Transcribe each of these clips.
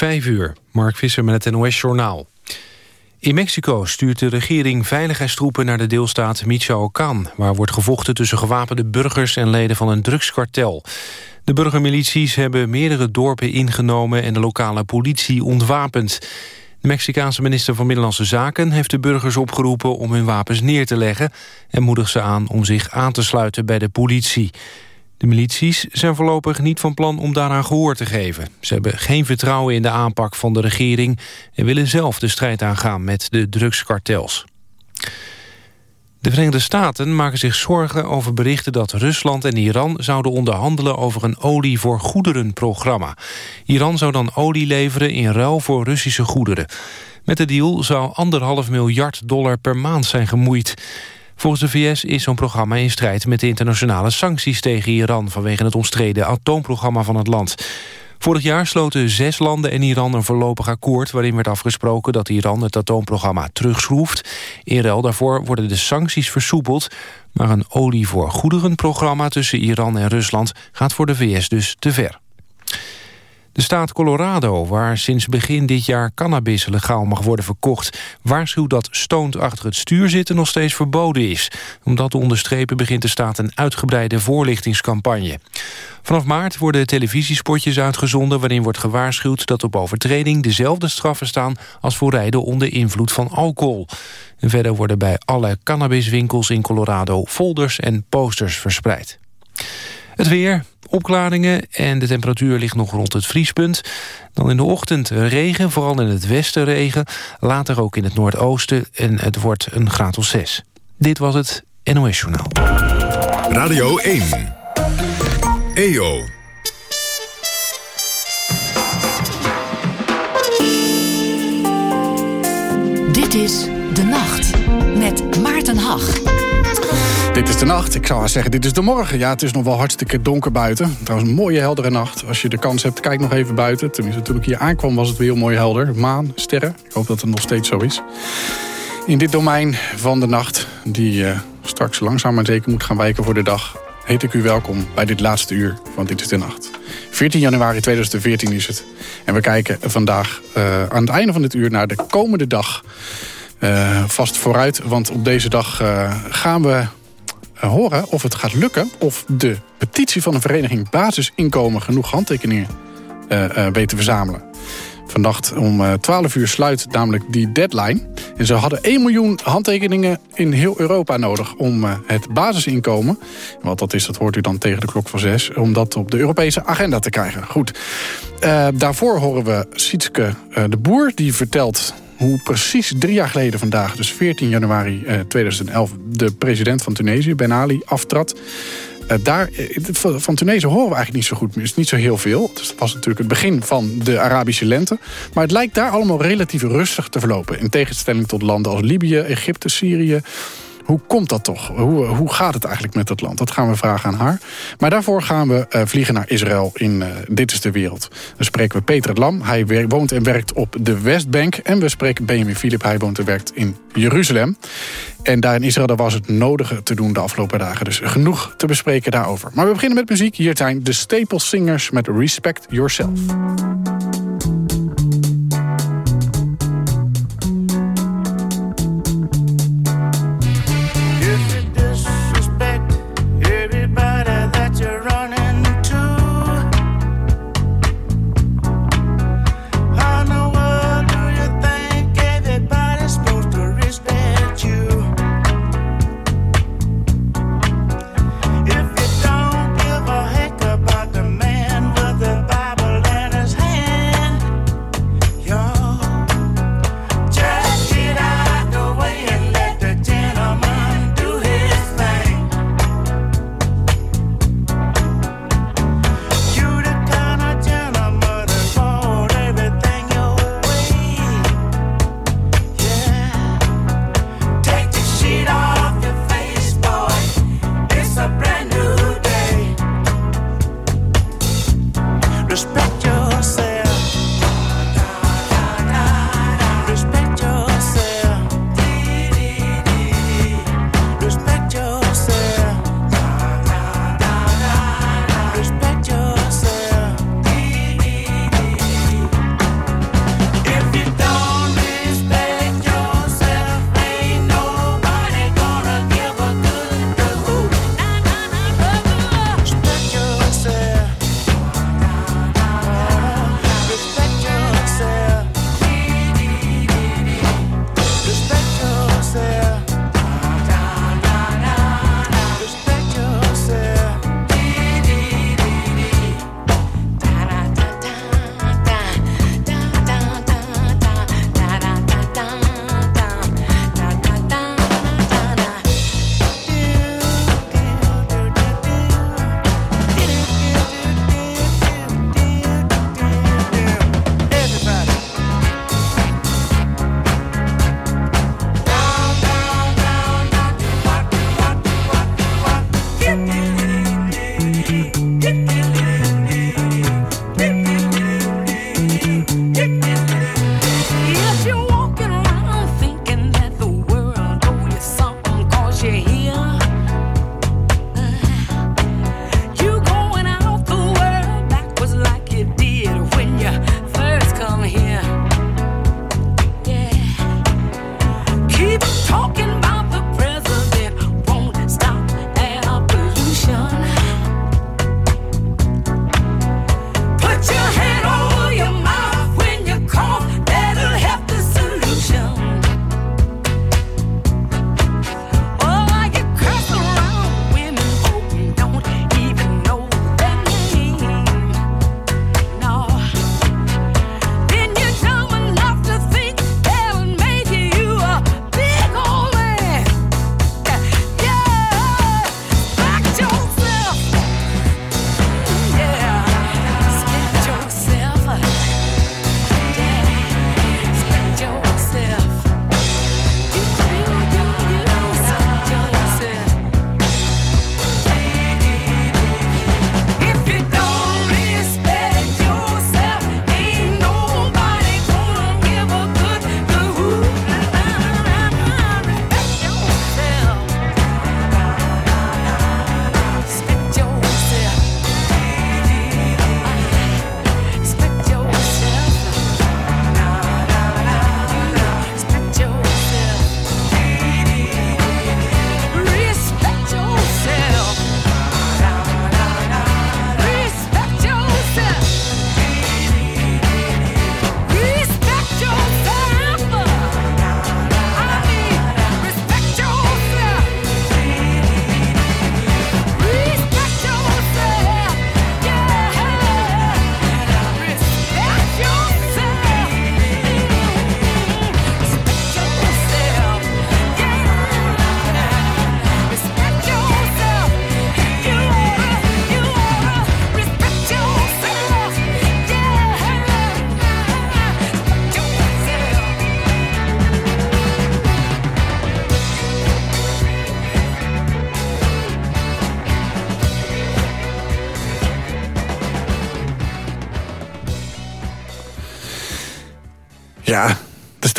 Vijf uur, Mark Visser met het NOS-journaal. In Mexico stuurt de regering veiligheidstroepen naar de deelstaat Michoacán... waar wordt gevochten tussen gewapende burgers en leden van een drugskartel. De burgermilities hebben meerdere dorpen ingenomen... en de lokale politie ontwapend. De Mexicaanse minister van Binnenlandse Zaken heeft de burgers opgeroepen... om hun wapens neer te leggen en moedigt ze aan om zich aan te sluiten bij de politie... De milities zijn voorlopig niet van plan om daaraan gehoor te geven. Ze hebben geen vertrouwen in de aanpak van de regering... en willen zelf de strijd aangaan met de drugskartels. De Verenigde Staten maken zich zorgen over berichten dat Rusland en Iran zouden onderhandelen over een olie voor goederen programma. Iran zou dan olie leveren in ruil voor Russische goederen. Met de deal zou anderhalf miljard dollar per maand zijn gemoeid. Volgens de VS is zo'n programma in strijd met de internationale sancties tegen Iran... vanwege het omstreden atoomprogramma van het land. Vorig jaar sloten zes landen en Iran een voorlopig akkoord... waarin werd afgesproken dat Iran het atoomprogramma terugschroeft. In ruil daarvoor worden de sancties versoepeld... maar een olie voor tussen Iran en Rusland... gaat voor de VS dus te ver. De staat Colorado, waar sinds begin dit jaar cannabis legaal mag worden verkocht... waarschuwt dat stoned achter het stuur zitten nog steeds verboden is. Om dat te onderstrepen begint de staat een uitgebreide voorlichtingscampagne. Vanaf maart worden televisiespotjes uitgezonden... waarin wordt gewaarschuwd dat op overtreding dezelfde straffen staan... als voor rijden onder invloed van alcohol. En verder worden bij alle cannabiswinkels in Colorado folders en posters verspreid. Het weer, opklaringen en de temperatuur ligt nog rond het vriespunt. Dan in de ochtend regen, vooral in het westen regen. Later ook in het noordoosten en het wordt een graad of 6. Dit was het NOS Journaal. Radio 1. EO. Dit is De Nacht met Maarten Hag. Dit is de nacht. Ik zou haar zeggen, dit is de morgen. Ja, het is nog wel hartstikke donker buiten. Trouwens, een mooie heldere nacht. Als je de kans hebt, kijk nog even buiten. Tenminste, toen ik hier aankwam was het weer heel mooi helder. Maan, sterren. Ik hoop dat het nog steeds zo is. In dit domein van de nacht, die uh, straks langzaam maar zeker moet gaan wijken voor de dag... heet ik u welkom bij dit laatste uur van Dit is de Nacht. 14 januari 2014 is het. En we kijken vandaag uh, aan het einde van dit uur naar de komende dag... Uh, vast vooruit, want op deze dag gaan we eh, horen of het gaat lukken... of de petitie van de vereniging Basisinkomen genoeg handtekeningen uh, uh, weet te verzamelen. Vannacht om 12 uur sluit namelijk die deadline. En ze hadden 1 miljoen handtekeningen in heel Europa nodig... om het basisinkomen, wat dat is, dat hoort u dan tegen de klok van 6... om dat op de Europese agenda te krijgen. Goed, daarvoor horen we Sietske de Boer, die vertelt hoe precies drie jaar geleden vandaag, dus 14 januari 2011... Eh, de president van Tunesië, Ben Ali, aftrad. Uh, daar, eh, van Tunesië horen we eigenlijk niet zo goed meer. Het is niet zo heel veel. Dus dat was natuurlijk het begin van de Arabische lente. Maar het lijkt daar allemaal relatief rustig te verlopen. In tegenstelling tot landen als Libië, Egypte, Syrië... Hoe komt dat toch? Hoe, hoe gaat het eigenlijk met dat land? Dat gaan we vragen aan haar. Maar daarvoor gaan we uh, vliegen naar Israël in uh, Dit is de Wereld. Dan spreken we Peter Lam. Hij woont en werkt op de Westbank. En we spreken Benjamin Philip. Hij woont en werkt in Jeruzalem. En daar in Israël was het nodige te doen de afgelopen dagen. Dus genoeg te bespreken daarover. Maar we beginnen met muziek. Hier zijn de Staple Singers met Respect Yourself.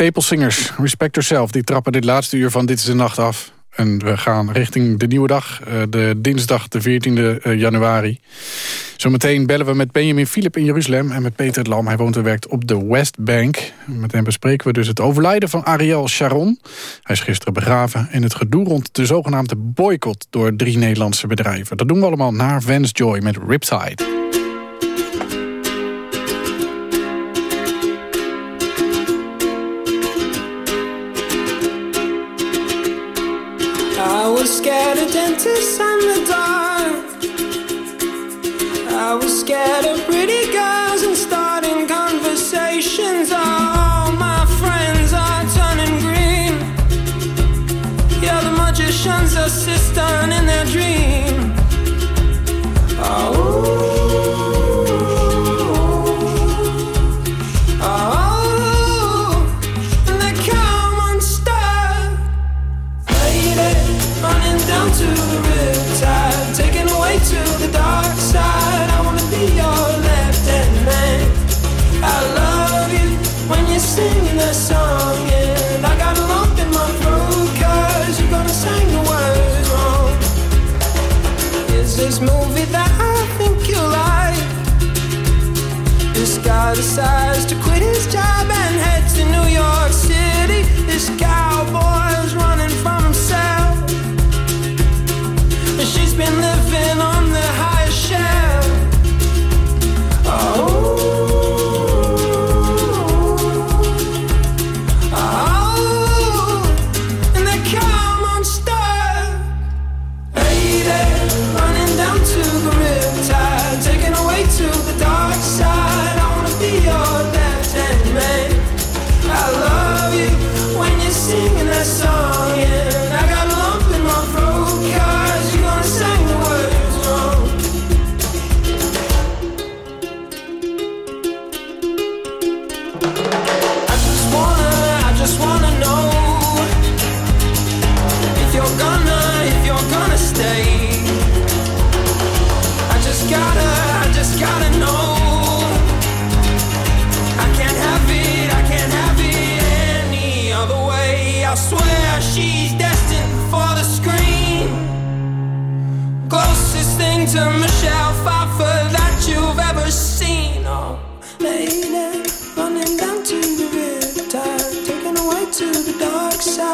De Staples Singers, Respect Yourself, die trappen dit laatste uur van Dit is de Nacht af. En we gaan richting de nieuwe dag, eh, de dinsdag de 14e eh, januari. Zometeen bellen we met Benjamin Philip in Jeruzalem en met Peter Lam. Hij woont en werkt op de Westbank. Met hem bespreken we dus het overlijden van Ariel Sharon. Hij is gisteren begraven en het gedoe rond de zogenaamde boycott... door drie Nederlandse bedrijven. Dat doen we allemaal naar Vance Joy met Riptide. Assistant in their dream. this movie that I think you like. This guy decides to quit his job.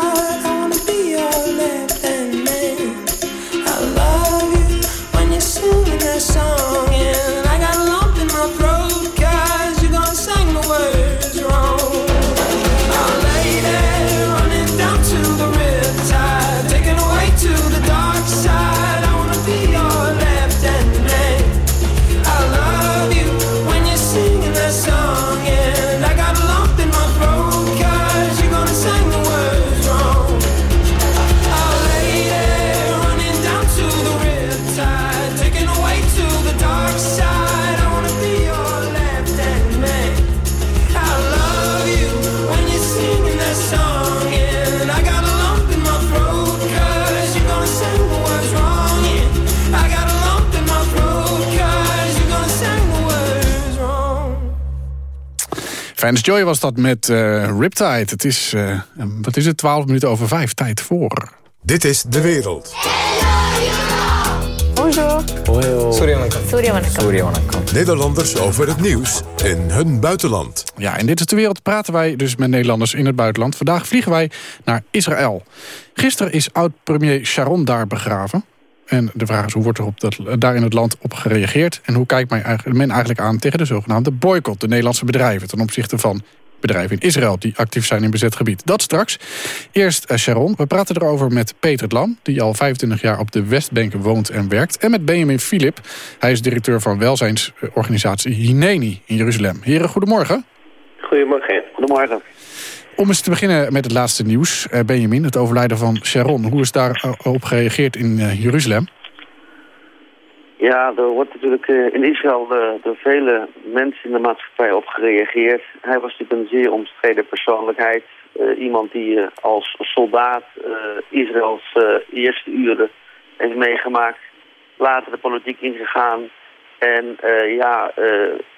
love. Fans Joy was dat met uh, Riptide. Het is, uh, wat is het, 12 minuten over 5, tijd voor. Dit is De Wereld. Bonjour. Nederlanders over het nieuws in hun buitenland. Ja, in Dit is De Wereld praten wij dus met Nederlanders in het buitenland. Vandaag vliegen wij naar Israël. Gisteren is oud-premier Sharon daar begraven. En de vraag is, hoe wordt er op dat, daar in het land op gereageerd? En hoe kijkt men eigenlijk aan tegen de zogenaamde boycott... de Nederlandse bedrijven ten opzichte van bedrijven in Israël... die actief zijn in bezet gebied. Dat straks. Eerst uh, Sharon. We praten erover met Peter Lam... die al 25 jaar op de Westbank woont en werkt. En met Benjamin Philip. Hij is directeur van welzijnsorganisatie Hineni in Jeruzalem. Heren, goedemorgen. Goedemorgen. Goedemorgen. Om eens te beginnen met het laatste nieuws. Uh, Benjamin, het overlijden van Sharon. Hoe is daarop gereageerd in uh, Jeruzalem? Ja, er wordt natuurlijk uh, in Israël door vele mensen in de maatschappij op gereageerd. Hij was natuurlijk een zeer omstreden persoonlijkheid. iemand die als soldaat Israëls eerste uren heeft meegemaakt. Later de politiek ingegaan. En ja,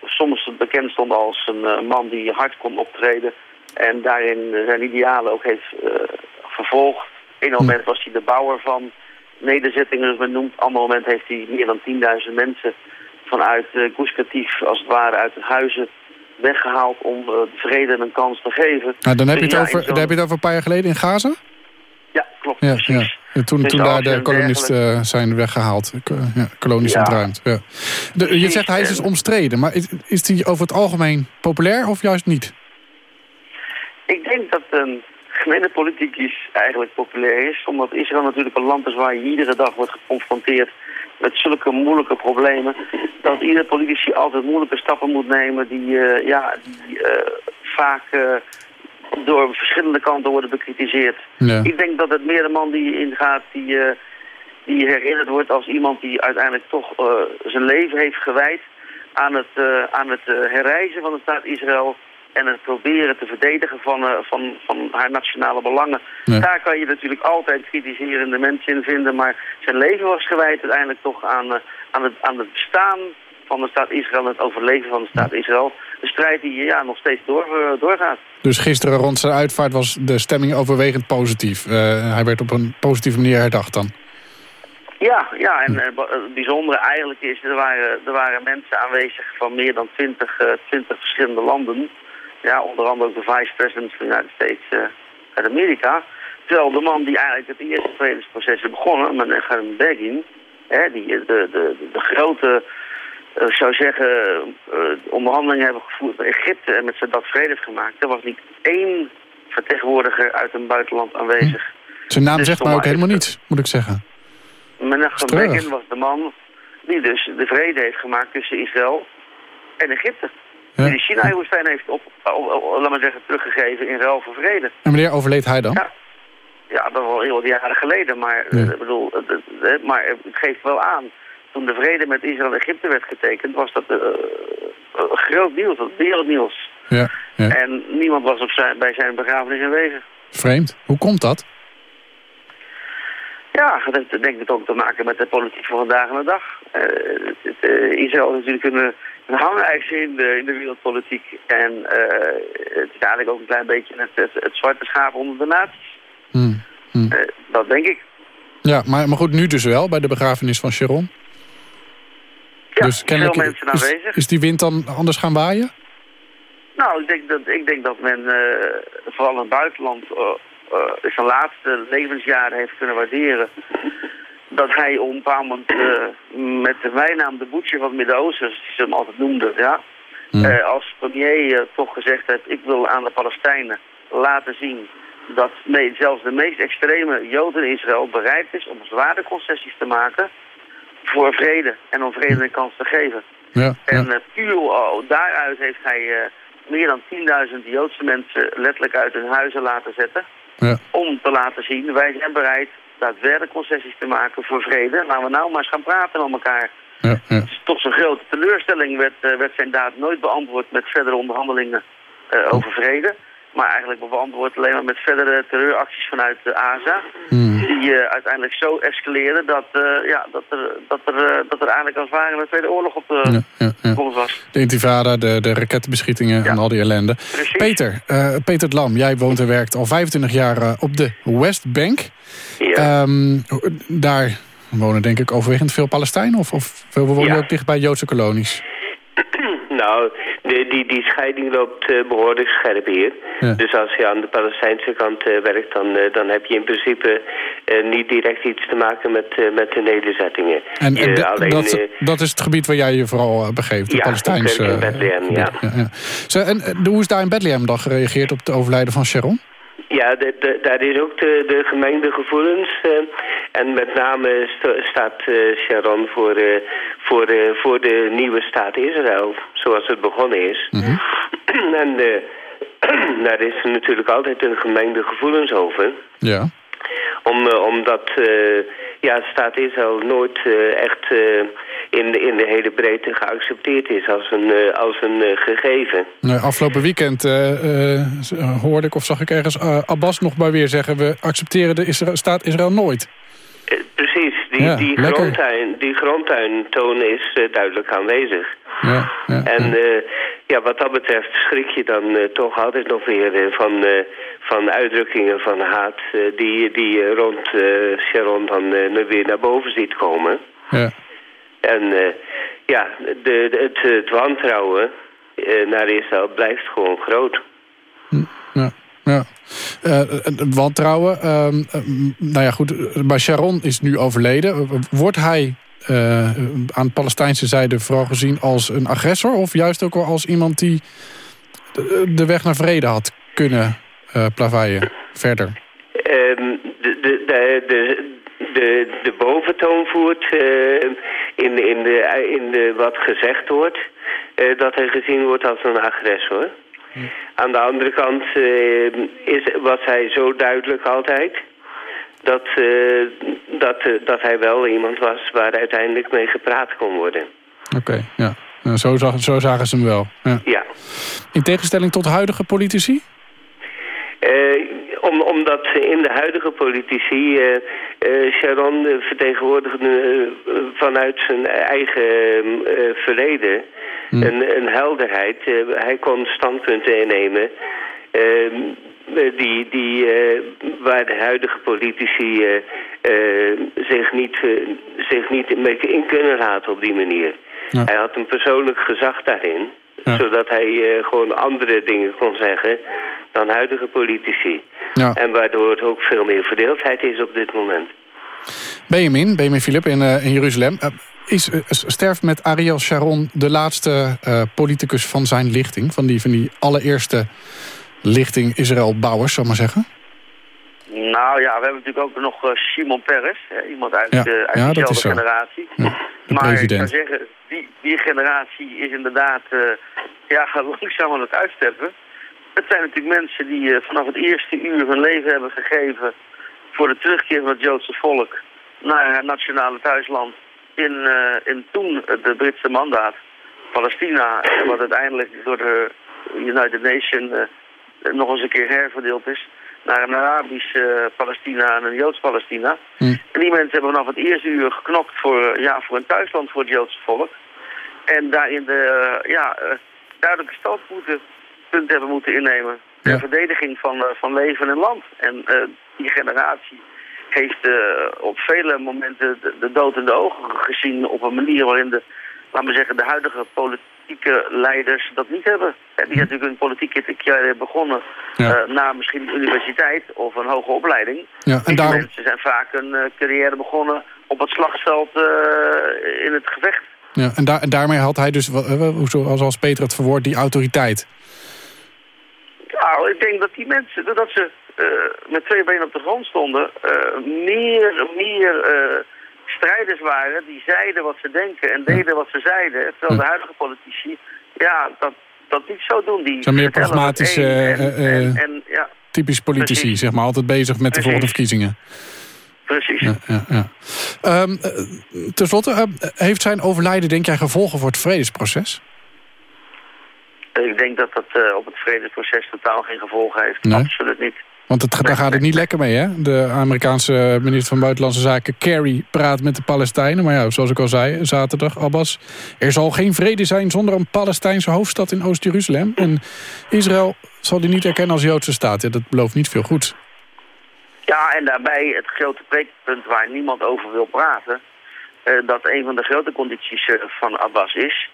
soms bekend stond als een man die hard kon optreden En daarin zijn idealen ook heeft uh, vervolgd. Eén moment was hij de bouwer van nederzettingen, zoals men noemt. Ander moment heeft hij meer dan 10.000 mensen vanuit uh, als het ware, uit de huizen weggehaald om uh, de vrede een kans te geven. Nou, dan heb je, het over, dan heb je het over een paar jaar geleden in Gaza? Ja, klopt, ja, precies. Ja. Toen, dus toen daar de kolonisten zijn weggehaald. Ja, kolonies ja. ontruimd. Ja. De, je zegt hij is dus omstreden. Maar is, is die over het algemeen populair of juist niet? Ik denk dat een is eigenlijk populair is. Omdat Israël natuurlijk een land is waar je iedere dag wordt geconfronteerd met zulke moeilijke problemen. Dat ieder politici altijd moeilijke stappen moet nemen die, uh, ja, die uh, vaak uh, door verschillende kanten worden bekritiseerd. Ja. Ik denk dat het meer de man die ingaat die, die herinnerd wordt als iemand die uiteindelijk toch zijn leven heeft gewijd aan het, aan het herreizen van de staat Israël en het proberen te verdedigen van, uh, van, van haar nationale belangen. Ja. Daar kan je natuurlijk altijd kritiserende mensen in vinden, maar zijn leven was gewijd uiteindelijk toch aan, uh, aan, het, aan het bestaan van de staat Israël en het overleven van de staat Israël. Een strijd die ja, nog steeds door, uh, doorgaat. Dus gisteren rond zijn uitvaart was de stemming overwegend positief. hij werd op een positieve manier herdacht dan. Ja, ja en het bijzondere eigenlijk is, er waren, er waren mensen aanwezig van meer dan 20, 20 verschillende landen. Ja, onder andere ook de vice-president van de United States uh, uit Amerika. Terwijl de man die eigenlijk het eerste vredesproces is begonnen, Menachem Begin, hè, die de, de, de grote, uh, zou zeggen, uh, onderhandelingen hebben gevoerd met Egypte en met Sadat vrede heeft gemaakt. Er was niet één vertegenwoordiger uit een buitenland aanwezig. Hm. Zijn naam dus zegt maar ook helemaal niets, moet ik zeggen. Menachem Begin was de man die dus de vrede heeft gemaakt tussen Israël en Egypte. Ja. Die de China-woestijn heeft op, laat maar zeggen, teruggegeven in ruil voor vrede. En wanneer overleed hij dan? Ja, ja dat was al heel wat jaren geleden. Maar, ja. uh, bedoel, uh, maar het geeft wel aan. Toen de vrede met Israël en Egypte werd getekend, was dat uh, groot nieuws, dat wereldnieuws. Ja, ja. En niemand was op zijn, bij zijn begrafenis aanwezig. Vreemd. Hoe komt dat? Ja, dat denk ik ook te maken met de politiek van vandaag en de dag. Israël is natuurlijk een een hangijzer in de, in de wereldpolitiek. En uh, het is eigenlijk ook een klein beetje het, het, het zwarte schaap onder de naties. Hmm. Hmm. Uh, dat denk ik. Ja, maar, maar goed, nu dus wel, bij de begrafenis van Sharon. Ja, dus veel mensen aanwezig. Is, is die wind dan anders gaan waaien? Nou, ik denk dat, ik denk dat men uh, vooral in het buitenland zijn laatste levensjaren heeft kunnen waarderen dat hij op een bepaald moment uh, met de bijnaam de boetje van het Midden-Oosten, die ze hem altijd noemden, ja, mm. uh, als premier uh, toch gezegd heeft, ik wil aan de Palestijnen laten zien dat nee, zelfs de meest extreme Joden in Israël bereid is om zware concessies te maken voor vrede en om vrede een kans te geven. Ja, en ja. puur oh, daaruit heeft hij meer dan 10.000 Joodse mensen letterlijk uit hun huizen laten zetten. Ja. Om te laten zien, wij zijn bereid daadwerkelijk concessies te maken voor vrede. Laten we nou maar eens gaan praten met elkaar. Ja, ja. Toch zo'n grote teleurstelling werd, uh, werd zijn daad nooit beantwoord met verdere onderhandelingen uh, over vrede. Maar eigenlijk beantwoord alleen maar met verdere terreuracties vanuit de ASA. Hmm. Die uh, uiteindelijk zo escaleerden dat, ja, dat, er, dat, er, dat er eigenlijk als het ware een tweede oorlog op de ja, ja, grond was. De intifada, de, de rakettenbeschietingen en al die ellende. Precies. Peter, Peter Lam, jij woont en werkt al 25 jaar op de Westbank. Ja. Um, daar wonen denk ik overwegend veel Palestijnen? Of, of wonen ook dicht bij Joodse kolonies? Nou, de, die, die scheiding loopt uh, behoorlijk scherp hier. Ja. Dus als je aan de Palestijnse kant uh, werkt, dan, uh, dan heb je in principe niet direct iets te maken met, met de nederzettingen. En, en de, alleen, dat, dat is het gebied waar jij je vooral begeeft, de ja, Palestijnse... in Bethlehem, ja. ja, ja Zo, en hoe is daar in Bethlehem dan gereageerd op het overlijden van Sharon? Ja, de, de, daar is ook de, de gemengde gevoelens. Uh, en met name st staat uh, Sharon voor, uh, voor, voor de nieuwe staat Israël, zoals het begonnen is. Mm -hmm. en daar is natuurlijk altijd een gemengde gevoelens over. Ja. Om, omdat ja, staat Israël nooit echt in, de, in de hele breedte geaccepteerd is als een, als een gegeven. Nee, afgelopen weekend uh, hoorde ik of zag ik ergens Abbas nog maar weer zeggen... we accepteren de Isra staat Israël nooit. precies, die, ja, die, grondtuin, die grondtuintoon is duidelijk aanwezig. Ja, ja, en ja, wat dat betreft schrik je dan eh, toch altijd nog weer eh, van, eh, van uitdrukkingen van haat... eh, die, die je rond eh, Sharon dan eh, weer naar boven ziet komen. Ja. En eh, ja, de, de- het, het wantrouwen eh, naar Israël blijft gewoon groot. Ja, ja. Eh, wantrouwen. ehm, eh, nou ja, goed. Maar Sharon is nu overleden. Wordt hij eh, aan de Palestijnse zijde vooral gezien als een agressor... of juist ook wel als iemand die de, weg naar vrede had kunnen plaveien verder? Ehm, de, de, de, de, de, boventoon voert in, in, de, in de, wat gezegd wordt... dat hij gezien wordt als een agressor. Aan de andere kant eh, is, was hij zo duidelijk altijd... Dat, eh, dat, eh, dat hij wel iemand was waar uiteindelijk mee gepraat kon worden. Oké, ja. Nou, zo, zag, zo zagen ze hem wel. Ja. Ja. In tegenstelling tot huidige politici? Eh, om, omdat in de huidige politici eh, eh, Sharon vertegenwoordigt vanuit zijn eigen verleden een, een helderheid. Hij kon standpunten innemen eh, die, die, waar de huidige politici zich, niet, zich niet mee in kunnen laten op die manier. Ja. Hij had een persoonlijk gezag daarin, Ja. zodat hij eh, gewoon andere dingen kon zeggen dan huidige politici. Ja. En waardoor het ook veel meer verdeeldheid is op dit moment. Benjamin, Benjamin Philip in, eh, in Jeruzalem. Eh, is, sterft met Ariel Sharon de laatste politicus van zijn lichting? Van die, van die allereerste lichting Israël-bouwers, zal ik maar zeggen? Nou ja, we hebben natuurlijk ook nog eh, Simon Peres. Iemand uit, Ja, de, uit ja, zo. generatie. de maar ik president. zou zeggen, die, die generatie is inderdaad eh, ja, langzaam aan het uitsterven. Het zijn natuurlijk mensen die eh, vanaf het eerste uur hun leven hebben gegeven... voor de terugkeer van het Joodse volk naar het nationale thuisland... in, in toen de Britse mandaat, Palestina... wat uiteindelijk door de United Nations nog eens een keer herverdeeld is... naar een Arabisch eh, Palestina en een Joods Palestina. Hm. En die mensen hebben vanaf het eerste uur geknokt voor, eh, ja, voor een thuisland voor het Joodse volk. En daarin de eh, ja, eh, duidelijke standpunten punten hebben moeten innemen. Ja. verdediging van, van leven en land. En die generatie heeft op vele momenten de, de dood in de ogen gezien op een manier waarin de, laten we zeggen, de huidige politieke leiders dat niet hebben. Die natuurlijk hun politieke carrière begonnen Ja. eh, na misschien een universiteit of een hoge opleiding. Ja, en daarom, mensen zijn vaak een eh, carrière begonnen op het slagveld eh, in het gevecht. ja, en, daar, en daarmee had hij dus, eh, zoals Peter het verwoordt, die autoriteit. Nou, ik denk dat die mensen, doordat ze eh, met twee benen op de grond stonden, eh, meer, meer eh, strijders waren die zeiden wat ze denken en deden wat ze zeiden. Terwijl de huidige politici, ja, dat, dat niet zo doen. Die Zijn meer pragmatische, en, eh, en, eh, en, ja, Typisch politici, Precies. zeg maar. Altijd bezig met de volgende verkiezingen. precies. Ja, ja, ja. Ehm, eh, Ten slotte, eh, heeft zijn overlijden, denk jij, gevolgen voor het vredesproces? Ik denk dat dat op het vredesproces totaal geen gevolgen heeft. Nee? Absoluut niet. Want het, daar gaat het niet lekker mee, hè? De Amerikaanse minister van Buitenlandse Zaken, Kerry, praat met de Palestijnen. Maar ja, zoals ik al zei, zaterdag, Abbas... er zal geen vrede zijn zonder een Palestijnse hoofdstad in Oost-Jeruzalem. En Israël zal die niet erkennen als Joodse staat. Dat belooft niet veel goeds. Ja, en daarbij het grote breekpunt waar niemand over wil praten... eh, dat een van de grote condities eh, van Abbas is...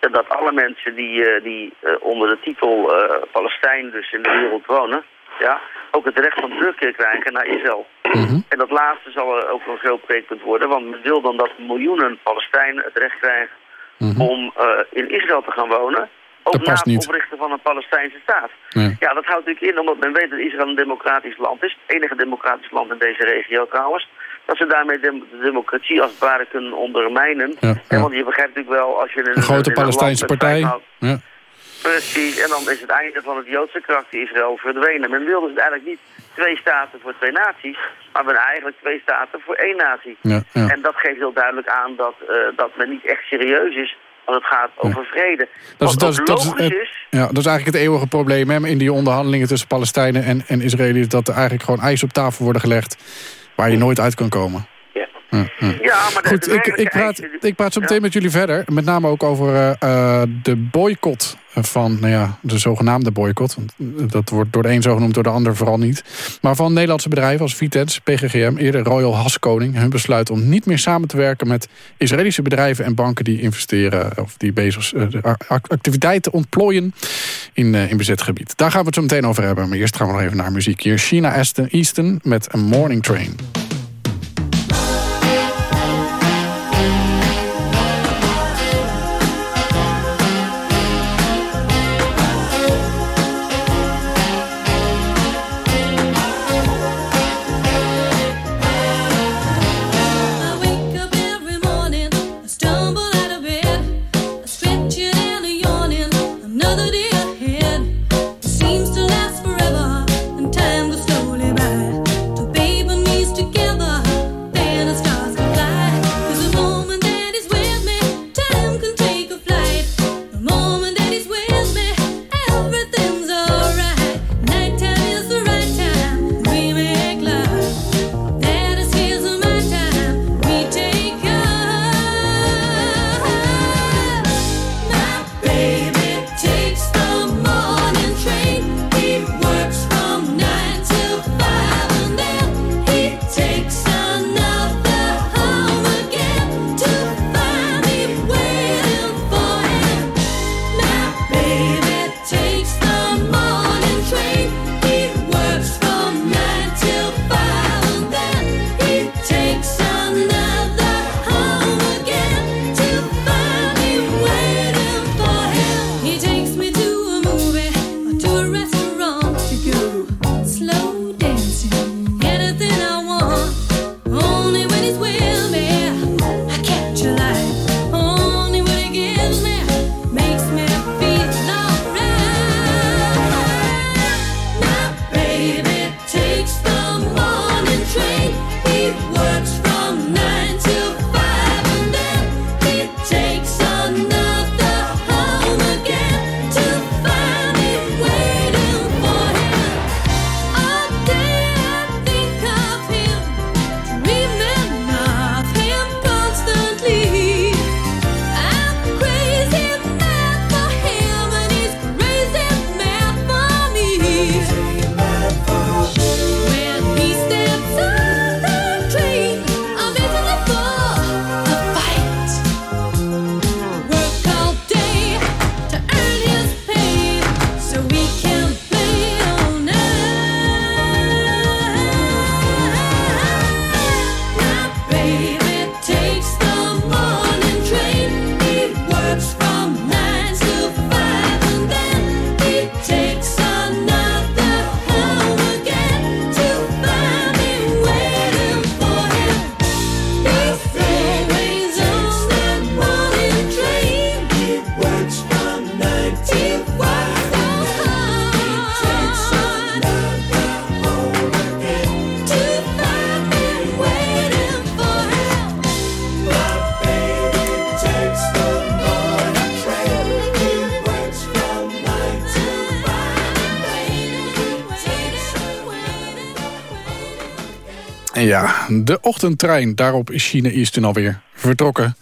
eh, dat alle mensen die, die onder de titel Palestijn dus in de wereld wonen... Ja, ook het recht van terugkeer krijgen naar Israël. Mhm. En dat laatste zal ook een groot breekpunt worden... want men wil dan dat miljoenen Palestijnen het recht krijgen... Mhm. om eh, in Israël te gaan wonen... Ook Dat na het niet. oprichten van een Palestijnse staat. Nee. Ja, dat houdt natuurlijk in omdat men weet dat Israël een democratisch land is. Het enige democratisch land in deze regio trouwens. Dat ze daarmee de democratie als het ware kunnen ondermijnen. Ja, want je begrijpt natuurlijk wel als je een, Een grote Palestijnse partij. houdt- Ja. Precies, en dan is het einde van het Joodse karakter Israël verdwenen. Men wil dus eigenlijk niet twee staten voor twee naties, maar men eigenlijk twee staten voor één natie. Ja, ja. En dat geeft heel duidelijk aan dat, eh, dat men niet echt serieus is als het gaat over vrede. Dat is, dat, is, ook dat, is, logisch het- is, ja, dat is eigenlijk het eeuwige probleem hè, in die onderhandelingen tussen Palestijnen en, en Israëliërs. Dat er eigenlijk gewoon ijs op tafel worden gelegd waar je nooit uit kan komen. Ja. Ja, maar Goed, ik, ik, praat, ik praat zo meteen met jullie verder. Met name ook over eh, eh, de boycott van, nou ja, de zogenaamde boycott. Want dat wordt door de een zo genoemd, door de ander vooral niet. Maar van Nederlandse bedrijven als Vitens, PGGM, eerder Royal Haskoning... hun besluit om niet meer samen te werken met Israëlische bedrijven en banken... die investeren of die bezig uh, activiteiten ontplooien in, in bezet gebied. Daar gaan we het zo meteen over hebben. Maar eerst gaan we nog even naar muziek. Hier China Easton met A Morning Train. De ochtendtrein. Daarop is China Eastern alweer vertrokken.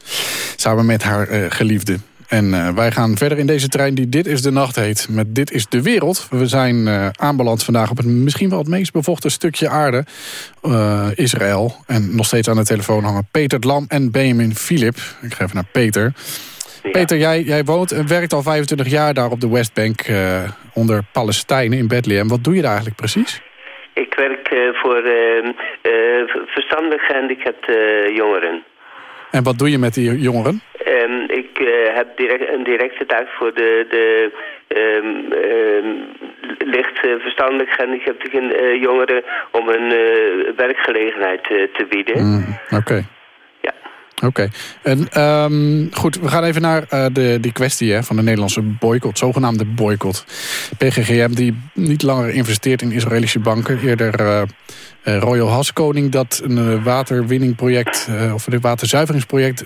Samen met haar uh, geliefde. En uh, wij gaan verder in deze trein die Dit is de Nacht heet. Met Dit is de Wereld. We zijn uh, aanbeland vandaag op het misschien wel het meest bevochten stukje aarde. Israël. En nog steeds aan de telefoon hangen Peter Lam en Benjamin Philip. Ik ga even naar Peter. Ja. Peter, jij, jij woont en werkt al 25 jaar daar op de Westbank... onder Palestijnen in Bethlehem. Wat doe je daar eigenlijk precies? Ik werk voor uh, uh, verstandig gehandicapte jongeren. En wat doe je met die jongeren? Um, ik heb direct, een directe taak voor de, de um, um, licht verstandelijk gehandicapte jongeren... om een werkgelegenheid te bieden. Mm, Oké. Okay. Oké. Okay. En goed, we gaan even naar uh, de, die kwestie hè, van de Nederlandse boycott, zogenaamde boycott. PGGM die niet langer investeert in Israëlische banken. Eerder uh, Royal Haskoning dat een waterwinningproject, of een waterzuiveringsproject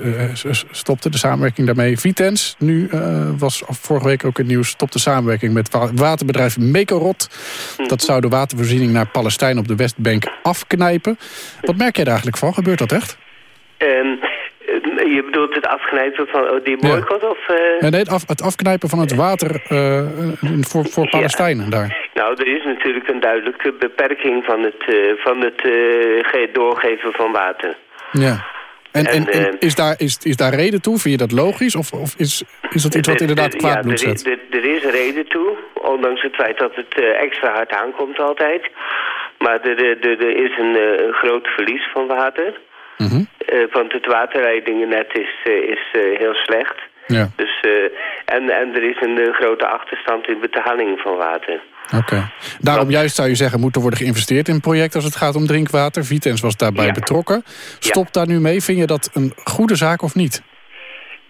stopte, de samenwerking daarmee. Vitens, nu was vorige week ook het nieuws, stopte samenwerking met waterbedrijf Mekorot. Dat zou de watervoorziening naar Palestijn op de Westbank afknijpen. Wat merk jij daar eigenlijk van? Gebeurt dat echt? Ehm, je bedoelt het afknijpen van oh, die boycott? Of, eh? Ja, nee, het, af, het afknijpen van het water uh, voor, voor Palestijnen daar. Nou, er is natuurlijk een duidelijke beperking van het, uh, van het doorgeven van water. Ja. En, en, en, is, daar, is, is daar reden toe? Vind je dat logisch? Of, of is, is dat iets wat inderdaad kwaad bloed zet? Ja, er, is reden toe. Ondanks het feit dat het extra hard aankomt altijd. Maar er, er, er is een, een groot verlies van water. Mm want het waterleidingennet is, uh, is uh, heel slecht. Ja. Dus, en, en er is een grote achterstand in betaling van water. Oké. Daarom juist zou je zeggen, moet er worden geïnvesteerd in projecten als het gaat om drinkwater. Vitens was daarbij betrokken. Stop daar nu mee. Vind je dat een goede zaak of niet?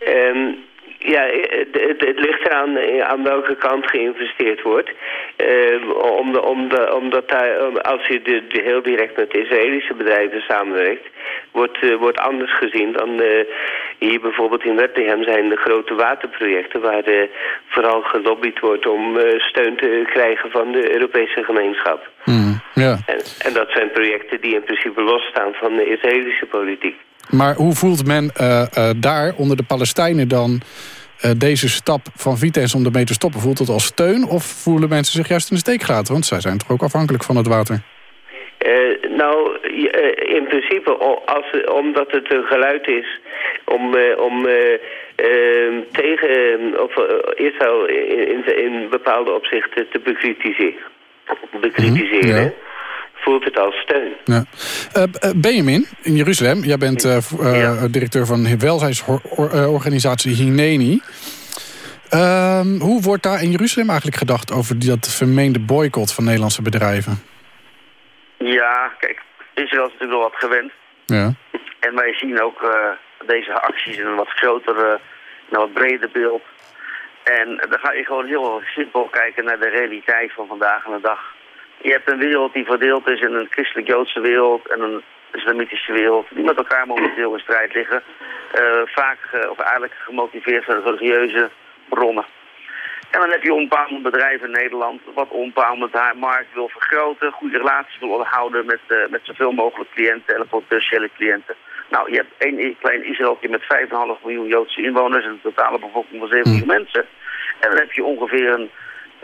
Um, ja, het, het, ligt eraan eh, aan welke kant geïnvesteerd wordt. Uh, om de, om de, omdat daar, als je de, de heel direct met Israëlische bedrijven samenwerkt... wordt, uh, wordt anders gezien dan uh, hier bijvoorbeeld in Bethlehem zijn de grote waterprojecten... waar vooral gelobbyd wordt om steun te krijgen van de Europese gemeenschap. Mm, ja. en, en dat zijn projecten die in principe losstaan van de Israëlische politiek. Maar hoe voelt men daar onder de Palestijnen dan deze stap van Vitesse om ermee te stoppen... voelt het als steun of voelen mensen zich juist in de steek gelaten? Want zij zijn toch ook afhankelijk van het water? Uh, nou, uh, in principe, als, omdat het een geluid is om, om tegen of, Israël in, in, bepaalde opzichten te bekritiseren. bekritiseren. Mhm, voelt het als steun. Ja. Uh, Benjamin, in Jeruzalem, jij bent uh, directeur van de welzijnsorganisatie Hineni. Ehm, hoe wordt daar in Jeruzalem eigenlijk gedacht over dat vermeende boycott van Nederlandse bedrijven? Ja, kijk, Israël is natuurlijk wel wat gewend. Ja. En wij zien ook deze acties in een wat groter, een wat breder beeld. En dan ga je gewoon heel simpel kijken naar de realiteit van vandaag en de dag. Je hebt een wereld die verdeeld is in een christelijk-joodse wereld en een islamitische wereld. Die met elkaar momenteel in strijd liggen. Uh, vaak, uh, of eigenlijk gemotiveerd door religieuze bronnen. En dan heb je onbepaald bedrijf in Nederland wat onbepaald haar markt wil vergroten. Goede relaties wil onderhouden met, uh, met zoveel mogelijk cliënten en potentiële cliënten. Nou, je hebt één klein Israëlje met 5,5 miljoen Joodse inwoners en een totale bevolking van 7 miljoen mensen. En dan heb je ongeveer een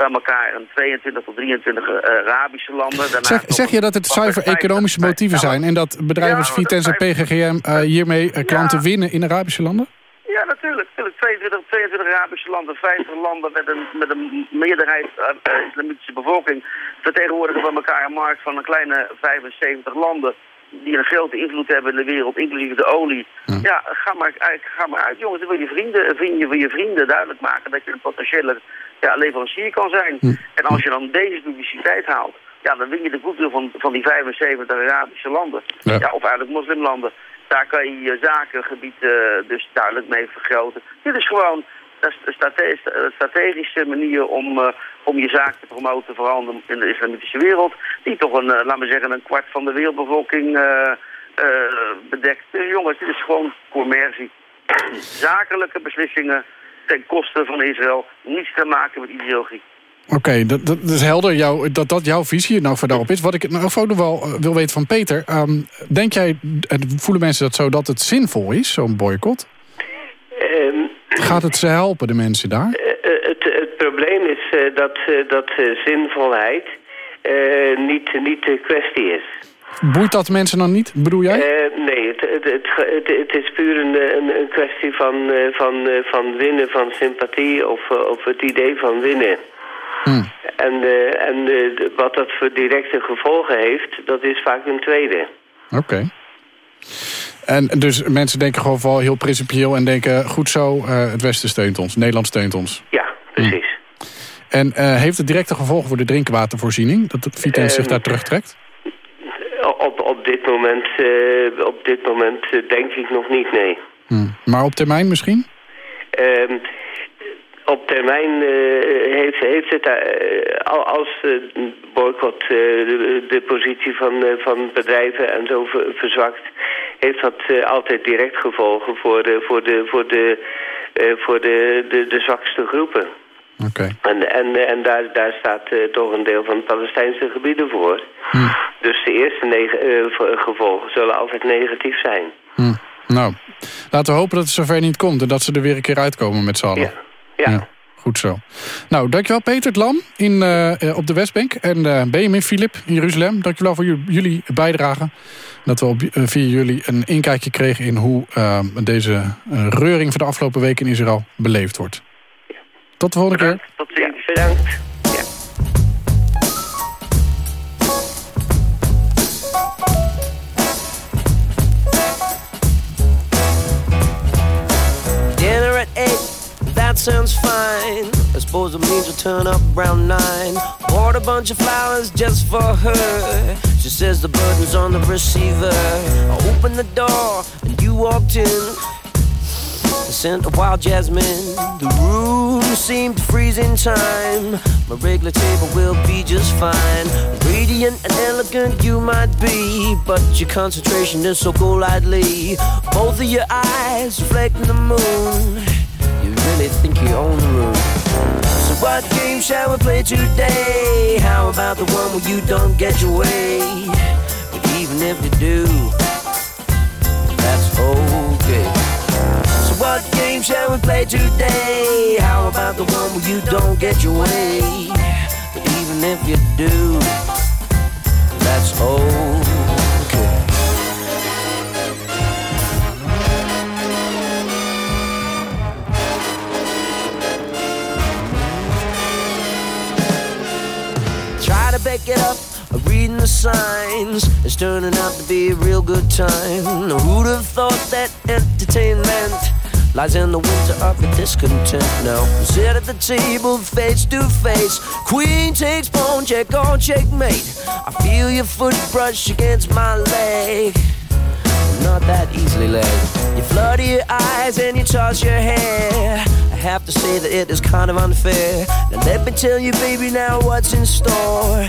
bij elkaar een 22 tot 23 uh, eh, Arabische landen. zeg, zeg je dat het zuiver economische motieven zijn... en dat bedrijven als Vitens en PGGM uh, hiermee uh, klanten winnen in Arabische landen? Ja, natuurlijk. natuurlijk. 22, 22 Arabische landen, 50 landen met een, met een meerderheid uh, islamitische bevolking... vertegenwoordigen bij elkaar een markt van een kleine 75 landen die een grote invloed hebben in de wereld, inclusief de olie. Ja, ga, maar, ga maar uit. Jongens, dan wil je vrienden, vrienden, wil je vrienden duidelijk maken dat je een potentiële ja, leverancier kan zijn. Hm. En als je dan deze publiciteit haalt, ja, dan win je de goedwil van, van die 75 Arabische landen. Ja. of eigenlijk moslimlanden. Daar kan je je zakengebied uh, dus duidelijk mee vergroten. Dit is gewoon een strategische manier om, uh, om je zaak te promoten, vooral in de islamitische wereld. Die toch een, uh, laten we zeggen, een kwart van de wereldbevolking bedekt. Dus jongens, dit is gewoon commercie. Zakelijke beslissingen ten koste van Israël. Niets te maken met ideologie. Oké, dat, dat, is helder jou, dat dat jouw visie nou voor daarop is. Wat ik nou ook nog wel uh, wil weten van Peter. Um, denk jij, voelen mensen dat zo, dat het zinvol is, zo'n boycott? Um, Gaat het ze helpen, de mensen daar? Uh, het, het, probleem is uh, dat, dat zinvolheid niet, niet de kwestie is. Boeit dat mensen dan niet, bedoel jij? Uh, nee, het, het, het, het, is puur een, een, kwestie van, uh, van, uh, van winnen van sympathie of, of het idee van winnen. Hmm. En, en wat dat voor directe gevolgen heeft, dat is vaak een tweede. Oké. En dus mensen denken gewoon vooral heel principieel en denken... goed zo, het Westen steunt ons, Nederland steunt ons. Ja, precies. Hmm. En heeft het directe gevolgen voor de drinkwatervoorziening? Dat Vitens zich daar terugtrekt? Op, op dit moment, uh, op dit moment uh, denk ik nog niet, nee. Hmm. Maar op termijn misschien? Uh, op termijn uh, heeft, heeft het, als boycott de, de, positie van, van bedrijven en zo verzwakt, heeft dat altijd direct gevolgen voor de, voor de, voor de, voor de, de, de zwakste groepen. En, en, en daar, daar staat uh, toch een deel van de Palestijnse gebieden voor. Hm. Dus de eerste uh, gevolgen zullen altijd negatief zijn. Hm. Nou, laten we hopen dat het zover niet komt... en dat ze er weer een keer uitkomen met z'n allen. Ja. ja. Ja. Goed zo. Nou, dankjewel Peter het Lam in, eh, eh, op de Westbank. En eh Benjamin Philip in Jeruzalem. Dankjewel voor ju- jullie bijdrage. Dat we op, eh, via jullie een inkijkje kregen in hoe eh, deze eh, reuring van de afgelopen week in Israël beleefd wordt. Tot de volgende keer. Tot ziens. Bedankt. Ja. Dinner at eight, that sounds fine. I suppose it means you'll turn up around nine. Bought a bunch of flowers just for her. She says the burden's on the receiver. I opened the door and you walked in. Scent of wild jasmine. The room seemed to freeze in time. My regular table will be just fine. Radiant and elegant you might be, but your concentration is so golightly. Both of your eyes reflecting the moon. You really think you own the room. So what game shall we play today? How about the one where you don't get your way? But even if you do, that's okay. What game shall we play today? How about the one where you don't get your way? But even if you do, that's okay. Try to back it up, reading the signs. It's turning out to be a real good time. Who'd have thought that entertainment lies in the winter of your discontent? Now sit at the table face to face. Queen takes pawn, check on checkmate. I feel your foot brush against my leg not that easily led. You flutter your eyes and you toss your hair. I have to say that it is kind of unfair. Now let me tell you, baby, now what's in store.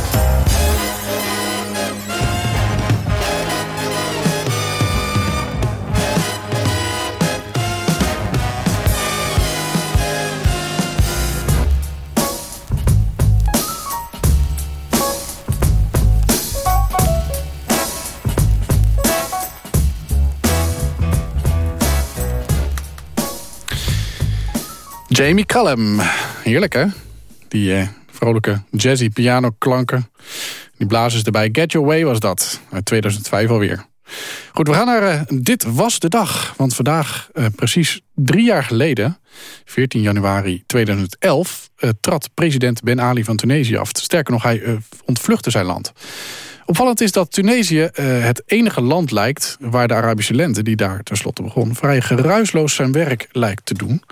Jamie Cullum. Heerlijk, hè? Die eh, vrolijke jazzy pianoklanken. Die blazers erbij. Get Your Way was dat. Uit 2005 alweer. Goed, we gaan naar eh, Dit Was de Dag. Want vandaag, eh, precies drie jaar geleden... 14 januari 2011... eh, trad president Ben Ali van Tunesië af. Sterker nog, hij ontvluchtte zijn land. Opvallend is dat Tunesië eh, het enige land lijkt... waar de Arabische lente, die daar tenslotte begon... vrij geruisloos zijn werk lijkt te doen.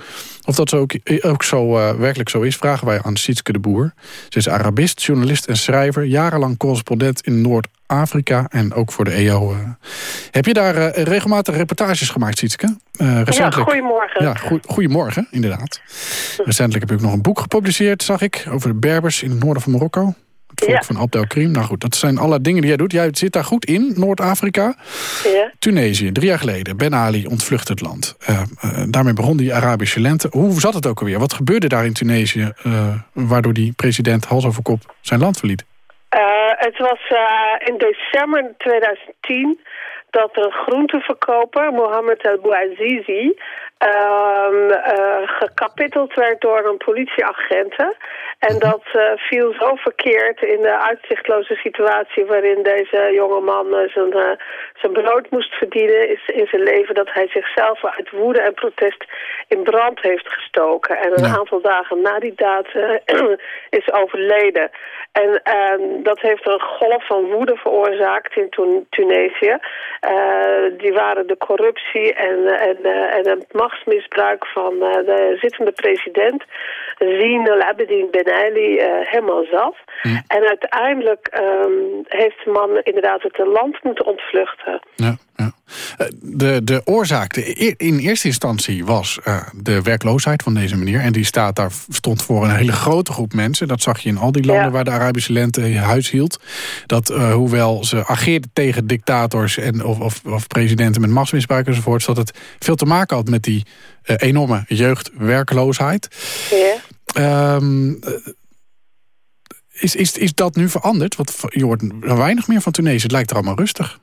Of dat zo ook, ook zo eh, werkelijk zo is, vragen wij aan Sietske de Boer. Ze is Arabist, journalist en schrijver... jarenlang correspondent in Noord-Afrika en ook voor de EO. eh. Heb je daar eh, regelmatig reportages gemaakt, Sietske? Eh, Ja, goedemorgen. Ja, goe- goedemorgen, inderdaad. Recentelijk heb ik ook nog een boek gepubliceerd, zag ik... over de Berbers in het noorden van Marokko. Volk van Abdelkrim. Nou goed, dat zijn alle dingen die jij doet. Jij zit daar goed in, Noord-Afrika. Ja. Tunesië, drie jaar geleden. Ben Ali ontvlucht het land. Uh, uh, daarmee begon die Arabische lente. Hoe zat het ook alweer? Wat gebeurde daar in Tunesië... Uh, waardoor die president hals over kop zijn land verliet? het was in december 2010 dat een groenteverkoper, Mohammed El Bouazizi... Uh, gekapitteld werd door een politieagenten. En dat uh, viel zo verkeerd in de uitzichtloze situatie... waarin deze jonge man uh, zijn, zijn brood moest verdienen is in zijn leven... dat hij zichzelf uit woede en protest in brand heeft gestoken. En een Ja. aantal dagen na die daad is overleden. En ehm, dat heeft een golf van woede veroorzaakt in Tun- Tunesië. die waren de corruptie en, en, en het machtsmisbruik van eh, de zittende president Zine El Abidine Ben Ali eh, helemaal zat. En uiteindelijk ehm, heeft de man inderdaad het land moeten ontvluchten. Ja, ja. Eh, De, de oorzaak de, in eerste instantie was eh, de werkloosheid van deze meneer. En die staat daar stond voor een hele grote groep mensen. Dat zag je in al die landen Ja. waar de Arabische lente huis hield. Dat hoewel ze ageerden tegen dictators en, of, of, of presidenten met machtsmisbruik enzovoorts... dat het veel te maken had met die enorme jeugdwerkloosheid. Ja. Ehm, eh, is, is, is dat nu veranderd? Want je hoort weinig meer van Tunesië. Het lijkt er allemaal rustig.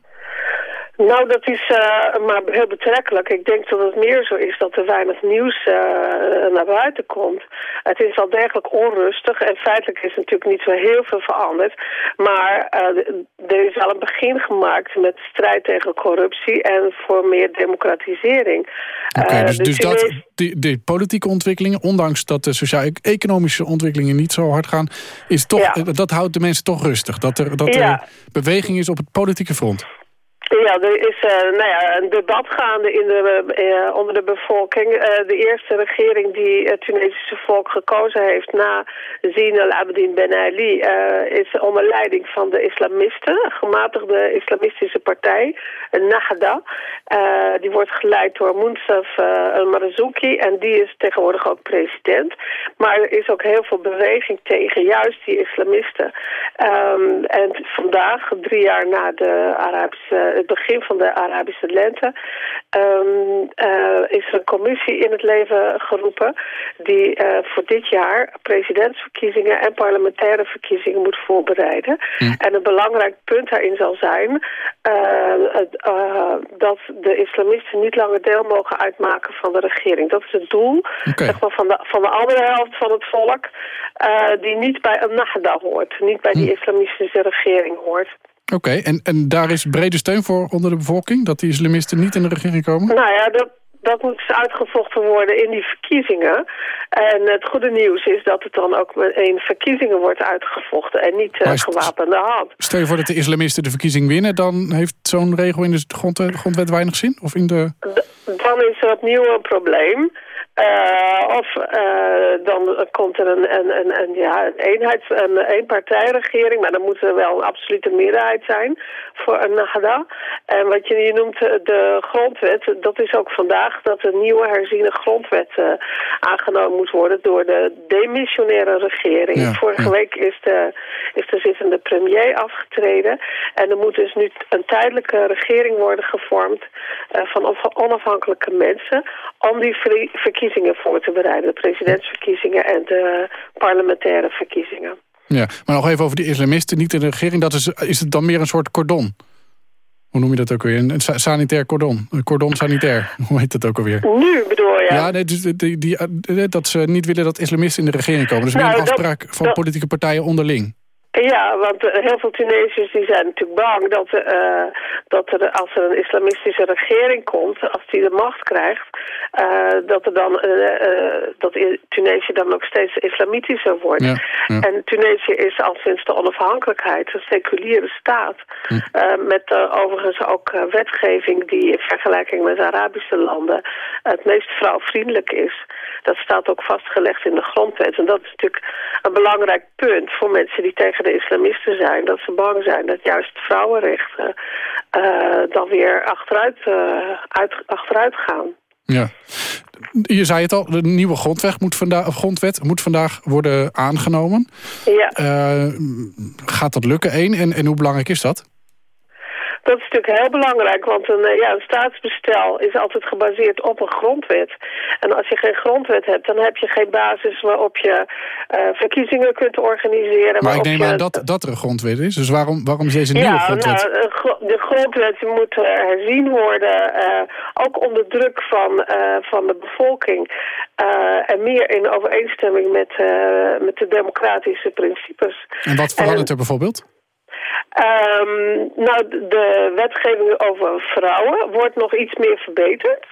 Nou, dat is eh, maar heel betrekkelijk. Ik denk dat het meer zo is dat er weinig nieuws eh, naar buiten komt. Het is wel degelijk onrustig en feitelijk is natuurlijk niet zo heel veel veranderd. Maar eh, er is wel een begin gemaakt met strijd tegen corruptie en voor meer democratisering. Oké, dus, de dus dat, die, die politieke ontwikkelingen, ondanks dat de sociaal-economische ontwikkelingen niet zo hard gaan, is toch, Ja. dat houdt de mensen toch rustig. Dat er, dat Ja. er beweging is op het politieke front. Ja, er is eh, nou een debat gaande in de, eh, onder de bevolking. Eh, de eerste regering die het Tunesische volk gekozen heeft na Zine El Abidine Ben Ali... is onder leiding van de islamisten, gematigde islamistische partij, Nahda. Die wordt geleid door Mounsaf eh, El Marzouki en die is tegenwoordig ook president. Maar er is ook heel veel beweging tegen juist die islamisten. Ehm, en vandaag, drie jaar na de Arabische, het begin van de Arabische lente, eh, is er een commissie in het leven geroepen die eh, voor dit jaar presidentsverkiezingen en parlementaire verkiezingen moet voorbereiden. En een belangrijk punt daarin zal zijn eh, dat de islamisten niet langer deel mogen uitmaken van de regering. Dat is het doel zeg maar, van, de, van de andere helft van het volk die niet bij een Nahda hoort, niet bij die islamistische regering hoort. Oké, en, en daar is brede steun voor onder de bevolking? Dat die islamisten niet in de regering komen? Nou ja, dat, dat moet dus uitgevochten worden in die verkiezingen. En het goede nieuws is dat het dan ook in verkiezingen wordt uitgevochten en niet uh, is- gewapende hand. Stel je voor dat de islamisten de verkiezing winnen... dan heeft zo'n regel in de grondwet, grondwet weinig zin? Of in de... Dan is er opnieuw een probleem. Uh, of uh, dan komt er een, een, een, een, ja, een, eenheids, een eenpartijregering, maar dan moet er wel een absolute meerderheid zijn voor een Nagda. En wat je, je noemt de grondwet, dat is ook vandaag dat een nieuwe herziene grondwet uh, aangenomen moet worden door de demissionaire regering. Ja, Vorige ja. week is de, is de zittende premier afgetreden en er moet dus nu een tijdelijke regering worden gevormd van onafhankelijke mensen om die verkiezingen voor te bereiden. De presidentsverkiezingen en de parlementaire verkiezingen. Ja, maar nog even over die islamisten, niet in de regering. Dat is, is het dan meer een soort cordon? Hoe noem je dat ook weer? Een sa- sanitair cordon. Een cordon sanitair. Hoe heet dat ook alweer? Nu bedoel je? Ja, nee, dus die, die, die- dat ze niet willen dat islamisten in de regering komen. Dus meer Nou, een dat- afspraak van dat- politieke partijen onderling. Ja, want uh, heel veel Tunesiërs die zijn natuurlijk bang dat, uh, dat er, als er een islamistische regering komt, als die de macht krijgt, uh, dat er dan dat Tunesië dan ook steeds islamitischer wordt. Ja, ja. En Tunesië is al sinds de onafhankelijkheid een seculiere staat. Hm. met overigens ook wetgeving die in vergelijking met Arabische landen het meest vrouwvriendelijk is. Dat staat ook vastgelegd in de grondwet. En dat is natuurlijk een belangrijk punt voor mensen die tegen de islamisten zijn. Dat ze bang zijn dat juist vrouwenrechten uh, dan weer achteruit, uh, uit, achteruit gaan. Ja. Je zei het al, de nieuwe grondwet moet, vandaag, grondwet moet vandaag worden aangenomen. Ja. Uh, gaat dat lukken, één? En, en hoe belangrijk is dat? Dat is natuurlijk heel belangrijk, want een, eh, ja, een staatsbestel is altijd gebaseerd op een grondwet. En als je geen grondwet hebt, dan heb je geen basis waarop je uh, verkiezingen kunt organiseren. Maar ik neem aan dat, dat er een grondwet is, dus waarom, waarom is deze nieuwe ja, grondwet? Nou, de grondwet moet herzien worden, uh, ook onder druk van, van de bevolking. en meer in overeenstemming met, met de democratische principes. En wat verandert er bijvoorbeeld? Um, nou, de wetgeving over vrouwen wordt nog iets meer verbeterd.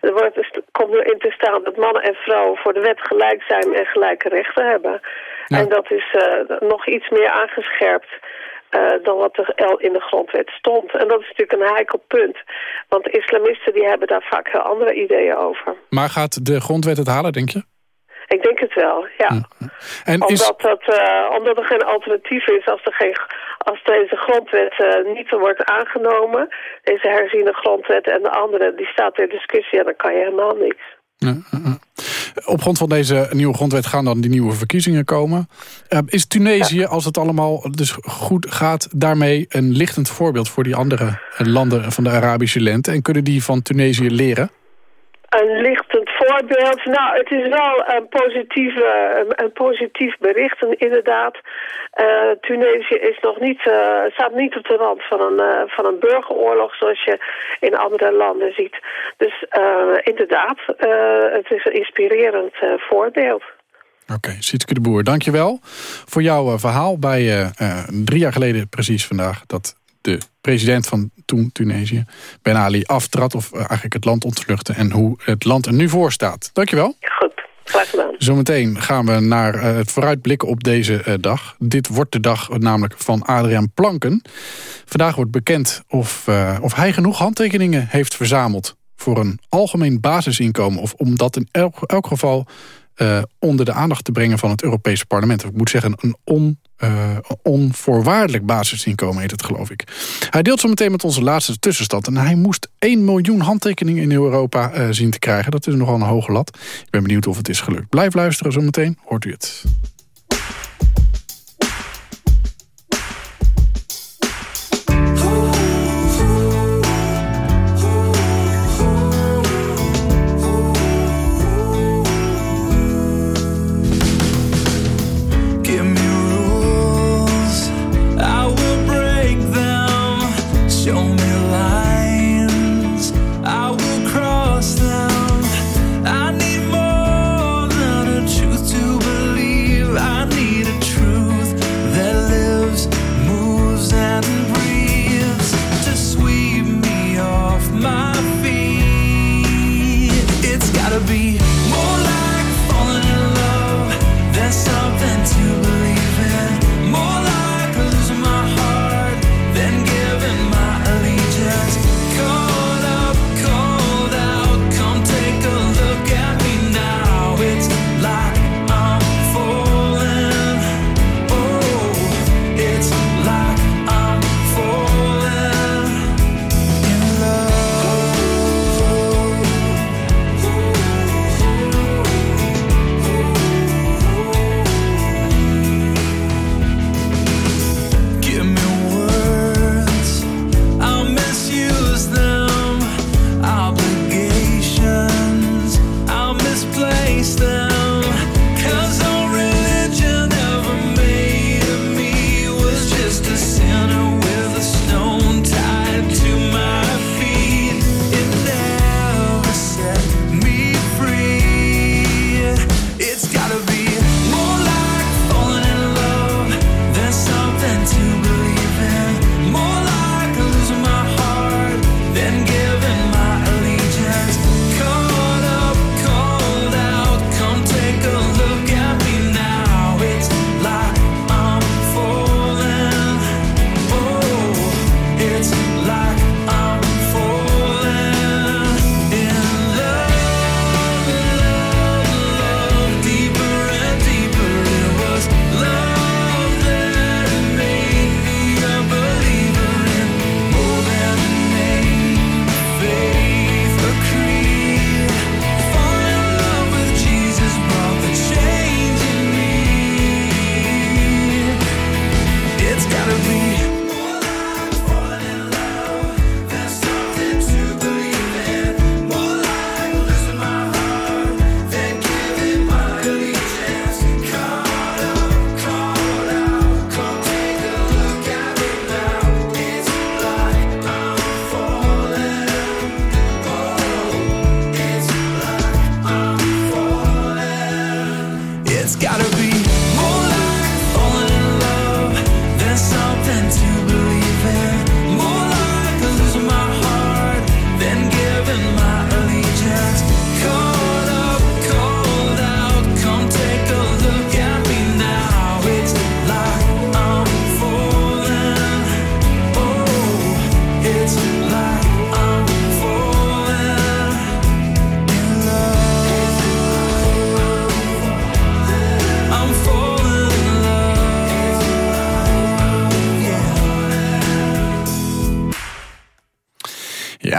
Er wordt, er komt nu in te staan dat mannen en vrouwen voor de wet gelijk zijn en gelijke rechten hebben. Ja. En dat is uh, nog iets meer aangescherpt uh, dan wat er in de grondwet stond. En dat is natuurlijk een heikel punt. Want islamisten die hebben daar vaak heel andere ideeën over. Maar gaat de grondwet het halen, denk je? Ik denk het wel, ja. En omdat, is... dat, uh, omdat er geen alternatief is als, er geen, als deze grondwet uh, niet wordt aangenomen. Deze herziene grondwet en de andere, die staat ter discussie en dan kan je helemaal niks. Ja, op grond van deze nieuwe grondwet gaan dan die nieuwe verkiezingen komen. Uh, is Tunesië, als het allemaal dus goed gaat, daarmee een lichtend voorbeeld voor die andere landen van de Arabische lente? En kunnen die van Tunesië leren? Een lichtend voorbeeld. Nou, het is wel een, positieve, een positief bericht, inderdaad. Uh, Tunesië is nog niet, uh, staat niet op de rand van een, uh, van een burgeroorlog zoals je in andere landen ziet. Dus inderdaad, het is een inspirerend voorbeeld. Oké, okay, Sietke de Boer, dankjewel voor jouw verhaal bij drie jaar geleden precies vandaag... dat de president van toen Tunesië, Ben Ali, aftrad... of eigenlijk het land ontvluchtte en hoe het land er nu voor staat. Dankjewel. Goed. Graag gedaan. Zometeen gaan we naar uh, het vooruitblikken op deze uh, dag. Dit wordt de dag namelijk van Adriaan Planken. Vandaag wordt bekend of, of hij genoeg handtekeningen heeft verzameld... voor een algemeen basisinkomen. Of om dat in elk, elk geval onder de aandacht te brengen van het Europese parlement. Ik moet zeggen, een on, uh, onvoorwaardelijk basisinkomen heet het, geloof ik. Hij deelt zo meteen met onze laatste tussenstand. En hij moest 1 miljoen handtekeningen in Europa uh, zien te krijgen. Dat is nogal een hoge lat. Ik ben benieuwd of het is gelukt. Blijf luisteren zo meteen, hoort u het.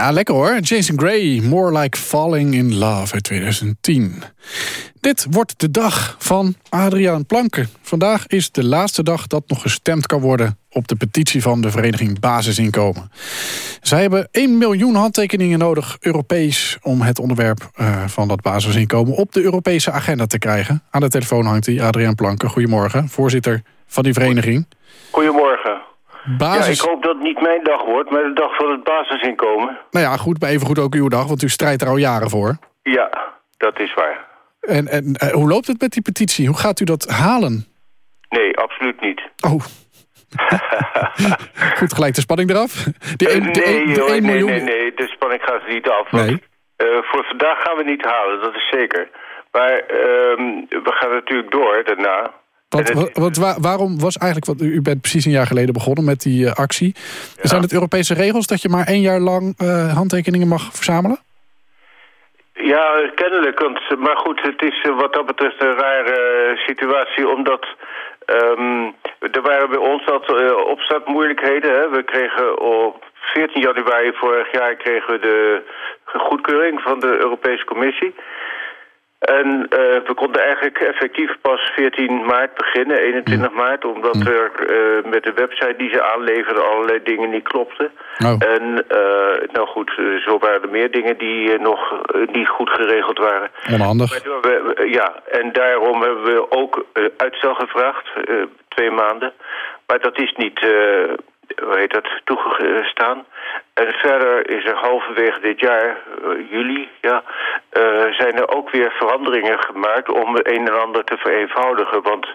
Ja, lekker hoor. Jason Gray, More Like Falling in Love uit 2010. Dit wordt de dag van Adriaan Planken. Vandaag is de laatste dag dat nog gestemd kan worden... op de petitie van de vereniging Basisinkomen. Zij hebben 1 miljoen handtekeningen nodig, Europees... om het onderwerp uh, van dat basisinkomen op de Europese agenda te krijgen. Aan de telefoon hangt hij, Adriaan Planken. Goedemorgen, voorzitter van die vereniging. Basis... Ja, ik hoop dat het niet mijn dag wordt, maar de dag van het basisinkomen. Nou ja, goed, maar even goed ook uw dag, want u strijdt er al jaren voor. Ja, dat is waar. En, en uh, hoe loopt het met die petitie? Hoe gaat u dat halen? Nee, absoluut niet. Oh. goed, gelijk de spanning eraf? Die een, de, nee, de, de nee, miljoen... nee, nee, de spanning gaat er niet af. Nee. Want, uh, voor vandaag gaan we niet halen, dat is zeker. Maar uh, we gaan natuurlijk door daarna. Want, want waar, waarom was eigenlijk, want u bent precies een jaar geleden begonnen met die uh, actie. Ja. Zijn het Europese regels dat je maar één jaar lang uh, handtekeningen mag verzamelen? Ja, kennelijk. Want, maar goed, het is uh, wat dat betreft een rare situatie, omdat... Um, er waren bij ons wat opstartmoeilijkheden. Hè. We kregen op 14 januari vorig jaar kregen we de goedkeuring van de Europese Commissie. En uh, we konden eigenlijk effectief pas 14 maart beginnen, 21 mm. maart, omdat mm. er uh, met de website die ze aanleverden allerlei dingen niet klopten. Oh. En uh, nou goed, zo waren er meer dingen die nog niet goed geregeld waren. Onhandig. We, ja, en daarom hebben we ook uitstel gevraagd, twee maanden. Maar dat is niet hoe heet dat, toegestaan. En verder is er halverwege dit jaar, uh, juli, ja, uh, zijn er ook weer veranderingen gemaakt om een en ander te vereenvoudigen. Want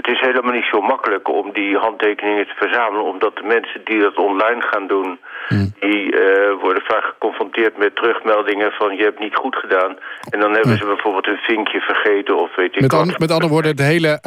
het is helemaal niet zo makkelijk om die handtekeningen te verzamelen, omdat de mensen die dat online gaan doen, hmm. die uh, worden vaak geconfronteerd met terugmeldingen van je hebt niet goed gedaan. En dan hebben hmm. ze bijvoorbeeld een vinkje vergeten of weet ik met wat. An, met andere woorden, het hele,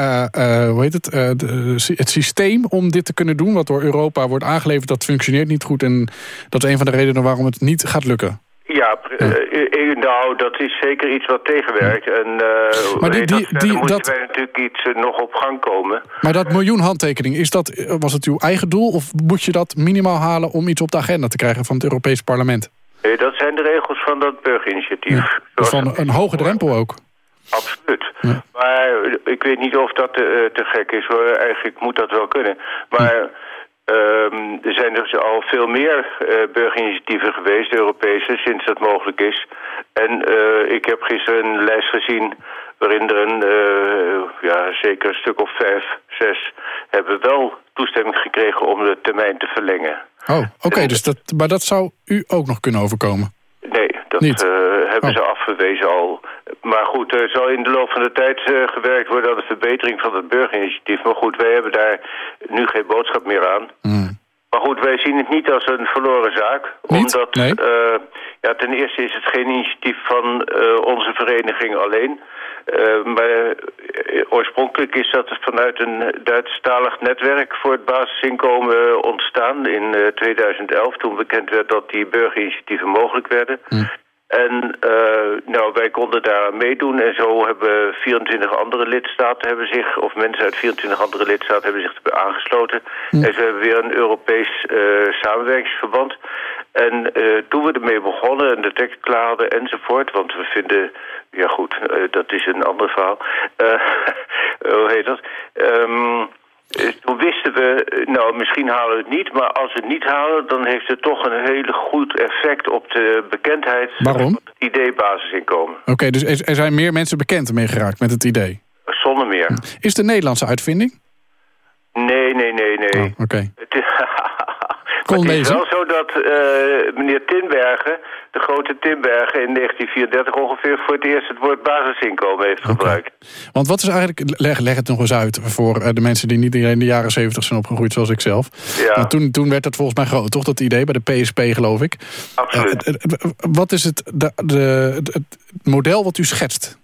hoe heet het, de, het systeem om dit te kunnen doen, wat door Europa wordt aangeleverd, dat functioneert niet goed. En dat is een van de redenen waarom het niet gaat lukken. Ja, uh, nou, dat is zeker iets wat tegenwerkt. En uh, maar die, die, dat, die, moeten dat... wij natuurlijk iets uh, nog op gang komen. Maar dat miljoen handtekeningen, is dat, was het uw eigen doel... of moet je dat minimaal halen om iets op de agenda te krijgen van het Europees Parlement? Nee, dat zijn de regels van dat burgerinitiatief. Ja, dus van een hoge drempel ook. Absoluut. Ja. Maar ik weet niet of dat te, te gek is hoor. Eigenlijk moet dat wel kunnen. Maar... Ja. Um, er zijn dus al veel meer uh, burgerinitiatieven geweest, Europese, sinds dat mogelijk is. En uh, ik heb gisteren een lijst gezien waarin er een, uh, ja, zeker een stuk of vijf, zes, hebben wel toestemming gekregen om de termijn te verlengen. Oh, oké, okay, dus dat, maar dat zou u ook nog kunnen overkomen? Dat hebben oh. ze afgewezen al. Maar goed, er zal in de loop van de tijd uh, gewerkt worden aan de verbetering van het burgerinitiatief. Maar goed, wij hebben daar nu geen boodschap meer aan. Mm. Maar goed, wij zien het niet als een verloren zaak. Niet? Omdat, nee. uh, ja, ten eerste is het geen initiatief van uh, onze vereniging alleen. maar oorspronkelijk is dat vanuit een Duitsstalig netwerk voor het basisinkomen ontstaan in 2011. Toen bekend werd dat die burgerinitiatieven mogelijk werden. Mm. En uh, nou, wij konden daar meedoen en zo hebben 24 andere lidstaten hebben zich, of mensen uit 24 andere lidstaten hebben zich aangesloten. Hm. En ze hebben weer een Europees uh, samenwerkingsverband. En uh, toen we ermee begonnen en de tekst klaar hadden enzovoort, want we vinden, ja goed, dat is een ander verhaal. hoe heet dat? Um, toen wisten we, nou misschien halen we het niet, maar als we het niet halen... dan heeft het toch een hele goed effect op de bekendheid... Waarom? van het idee basisinkomen. Oké, okay, dus er zijn meer mensen bekend ermee geraakt met het idee? Zonder meer. Is het een Nederlandse uitvinding? Nee, nee, nee, nee. Oh, Oké. Okay. Het is wel zo dat uh, meneer Tinbergen, de grote Tinbergen... in 1934 ongeveer voor het eerst het woord basisinkomen heeft okay. gebruikt. Want wat is eigenlijk, leg, leg het nog eens uit voor uh, de mensen die niet in de jaren 70 zijn opgegroeid zoals ik zelf. Ja. Want toen, toen werd dat volgens mij groot, toch? Dat idee bij de PSP geloof ik. Absoluut. Uh, wat is het, de, de, het model wat u schetst?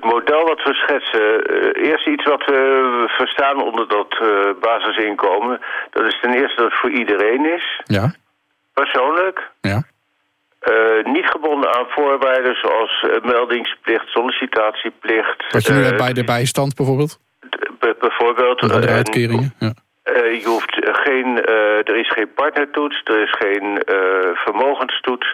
Het model wat we schetsen, uh, eerst iets wat we verstaan onder dat uh, basisinkomen. Dat is ten eerste dat het voor iedereen is. Ja. Persoonlijk. Ja. Uh, niet gebonden aan voorwaarden zoals meldingsplicht, sollicitatieplicht. Wat je nu hebt bij de bijstand bijvoorbeeld? bijvoorbeeld. De uitkeringen, ja. Je hoeft eh, geen, eh, er is geen partnertoets, er is geen eh, vermogenstoets.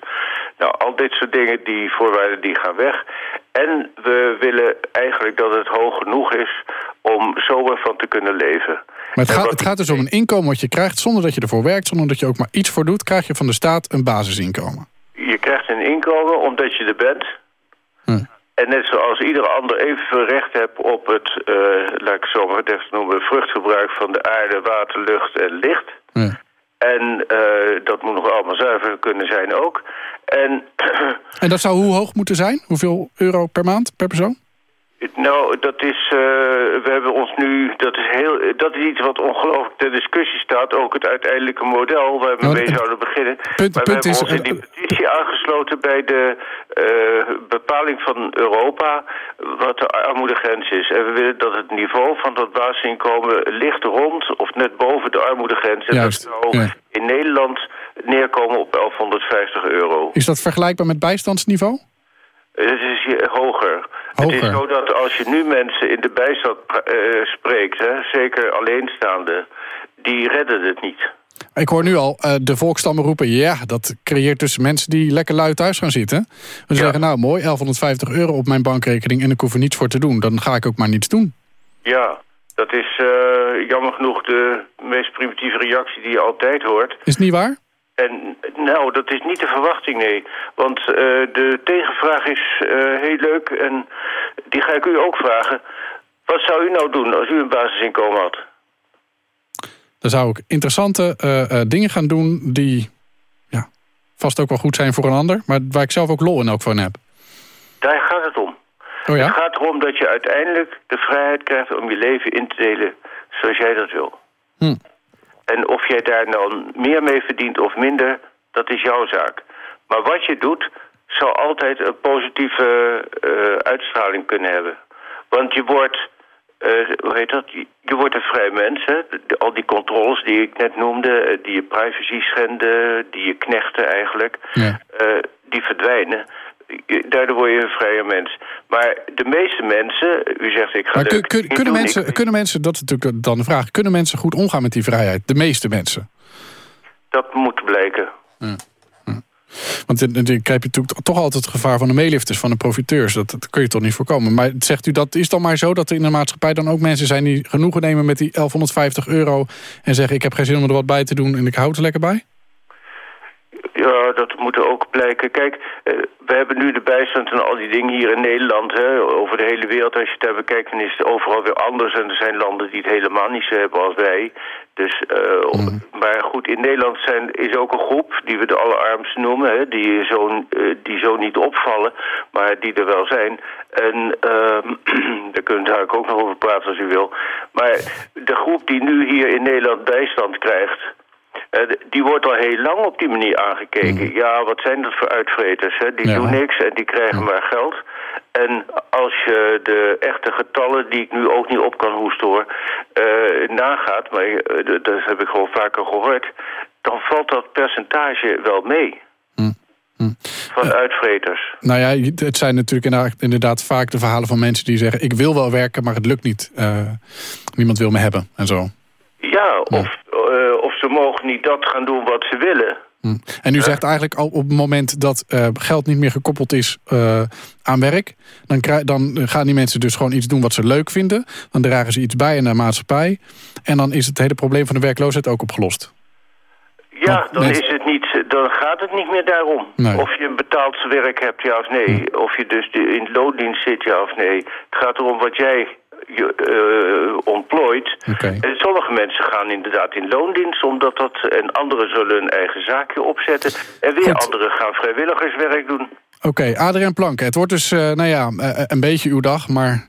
Nou, al dit soort dingen, die voorwaarden, die gaan weg. En we willen eigenlijk dat het hoog genoeg is om zo ervan te kunnen leven. Maar het gaat, het gaat dus om een inkomen wat je krijgt... zonder dat je ervoor werkt, zonder dat je ook maar iets voor doet... krijg je van de staat een basisinkomen. Je krijgt een inkomen omdat je er bent. Hm. En net zoals ieder ander evenveel recht hebt op het, eh, laat ik zo maar noemen, vruchtgebruik van de aarde, water, lucht en licht. Ja. En eh, dat moet nog allemaal zuiver kunnen zijn ook. En En dat zou hoe hoog moeten zijn? Hoeveel euro per maand, per persoon? Nou, dat is, eh, we hebben ons nu, dat is, heel, dat is iets wat ongelooflijk ter discussie staat. Ook het uiteindelijke model waar we Nou, mee zouden beginnen. punt- maar we hebben is, ons in die eh, petitie aangesloten bij de eh, bepaling van Europa wat de armoedegrens is. En we willen dat het niveau van dat basisinkomen ligt rond of net boven de armoedegrens. En Juist, dat zou ja. in Nederland neerkomen op 1150 euro. Is dat vergelijkbaar met bijstandsniveau? Het is hier hoger. Het is zo dat als je nu mensen in de bijstand eh, spreekt, hè, zeker alleenstaande, die redden het niet. Ik hoor nu al eh, de volkstammen roepen... ja, dat creëert dus mensen die lekker lui thuis gaan zitten. We zeggen, nou mooi, 1150 euro op mijn bankrekening... en ik hoef er niets voor te doen. Dan ga ik ook maar niets doen. Ja, dat is eh, jammer genoeg de meest primitieve reactie die je altijd hoort. Is het niet waar? En nou, dat is niet de verwachting, nee. Want eh, de tegenvraag is eh, heel leuk en die ga ik u ook vragen. Wat zou u nou doen als u een basisinkomen had? Dan zou ik interessante eh, dingen gaan doen... die ja, vast ook wel goed zijn voor een ander... maar waar ik zelf ook lol in ook van heb. Daar gaat het om. Oh ja? Het gaat erom dat je uiteindelijk de vrijheid krijgt om je leven in te delen zoals jij dat wil. Hm. Jij daar dan meer mee verdient of minder, dat is jouw zaak. Maar wat je doet, zal altijd een positieve eh, uitstraling kunnen hebben. Want je wordt, eh, hoe heet dat, je, wordt een vrij mens. Hè? Al die controles die ik net noemde, eh, die je privacy schenden, die je knechten eigenlijk, Ja. die verdwijnen. Daardoor word je een vrije mens. Maar de meeste mensen, u zegt ik ga Maar kun- kun- kunnen, mensen, kunnen mensen, dat is natuurlijk dan de vraag... kunnen mensen goed omgaan met die vrijheid? De meeste mensen. Dat moet blijken. Want dan krijg je natuurlijk toch altijd het gevaar van de meelifters, van de profiteurs. Dat, dat kun je toch niet voorkomen. Maar zegt u dat is dan maar zo dat er in de maatschappij dan ook mensen zijn die genoegen nemen met die 1150 euro en zeggen ik heb geen zin om er wat bij te doen en ik hou het er lekker bij? Ja, dat blijken. Kijk, eh, we hebben nu de bijstand en al die dingen hier in Nederland. Hè, over de hele wereld, als je het daar bekijkt, dan is het overal weer anders. En er zijn landen die het helemaal niet zo hebben als wij. Dus, eh, Maar goed, in Nederland zijn, is ook een groep die we de allerarmsten noemen. Hè, die, zo, eh, die zo niet opvallen, maar die er wel zijn. En ehm, daar kunnen we ook nog over praten als u wil. Maar de groep die nu hier in Nederland bijstand krijgt... Eh, die wordt al heel lang op die manier aangekeken. Ja, wat zijn dat voor uitvreters? Hè? Die Ja. doen niks en die krijgen maar geld. En als je de echte getallen, die ik nu ook niet op kan hoesten hoor, eh, nagaat, maar eh, dat heb ik gewoon vaker gehoord, dan valt dat percentage wel mee. Van uitvreters. Nou ja, het zijn natuurlijk inderdaad, vaak de verhalen van mensen die zeggen ik wil wel werken, maar het lukt niet. Niemand wil me hebben en zo. Ja, of, mogen niet dat gaan doen wat ze willen. Hm. En u zegt eigenlijk al op het moment dat eh, geld niet meer gekoppeld is eh, aan werk... Dan, dan gaan die mensen dus gewoon iets doen wat ze leuk vinden. Dan dragen ze iets bij in de maatschappij. En dan is het hele probleem van de werkloosheid ook opgelost. Ja, dan, is het niet, dan gaat het niet meer daarom. Nee. Of je een betaald werk hebt, ja of nee. Of je dus de- in loondienst zit, ja of nee. Het gaat erom wat jij je, eh, ontplooit. En sommige mensen gaan inderdaad in loondienst, omdat dat... En anderen zullen een eigen zaakje opzetten. En weer Goed. anderen gaan vrijwilligerswerk doen. Oké, Adrien Planken. Het wordt dus, eh, nou ja, eh, een beetje uw dag. Maar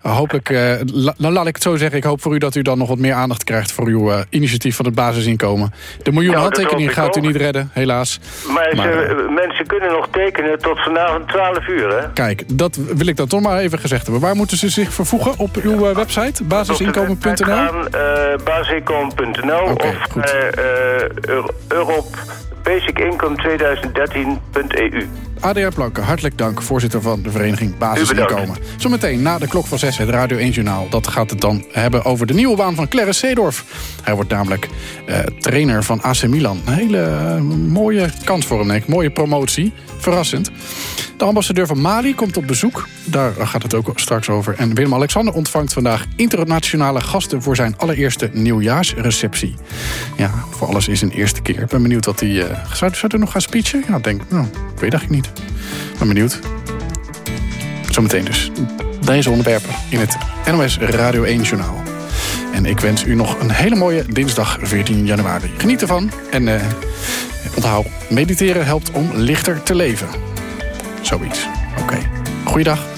hopelijk, eh, la- nou laat ik het zo zeggen. Ik hoop voor u dat u dan nog wat meer aandacht krijgt... voor uw eh, initiatief van het basisinkomen. De miljoen Nou, handtekeningen gaat u niet redden, helaas. Maar, Maar, ze- mensen kunnen nog tekenen tot vanavond 12 uur, hè? Kijk, dat wil ik dan toch maar even gezegd hebben. Waar moeten ze zich vervoegen op uw eh, website? Basisinkomen.nl? uh, basisinkomen.nl of goed. eh, Europe Basic Income 2013.eu. ADR Planken, hartelijk dank. Voorzitter van de vereniging Basisinkomen. Zometeen na de klok van 6 het Radio 1 Journaal. Dat gaat het dan hebben over de nieuwe baan van Clarence Seedorf. Hij wordt namelijk eh, trainer van AC Milan. Een hele eh, mooie kans voor hem, denk ik. Mooie promotie. Verrassend. De ambassadeur van Mali komt op bezoek. Daar gaat het ook straks over. En Willem-Alexander ontvangt vandaag internationale gasten... voor zijn allereerste nieuwjaarsreceptie. Ja, voor alles is een eerste keer. Ik ben benieuwd wat hij... eh, zou, zou hij nog gaan speechen? Ja, ik denk, nou, ik weet eigenlijk niet. Ben benieuwd. Zometeen dus. Deze onderwerpen in het NOS Radio 1 Journaal. En ik wens u nog een hele mooie dinsdag 14 januari. Geniet ervan en eh, onthoud, mediteren helpt om lichter te leven. Zoiets. Oké. Goeiedag.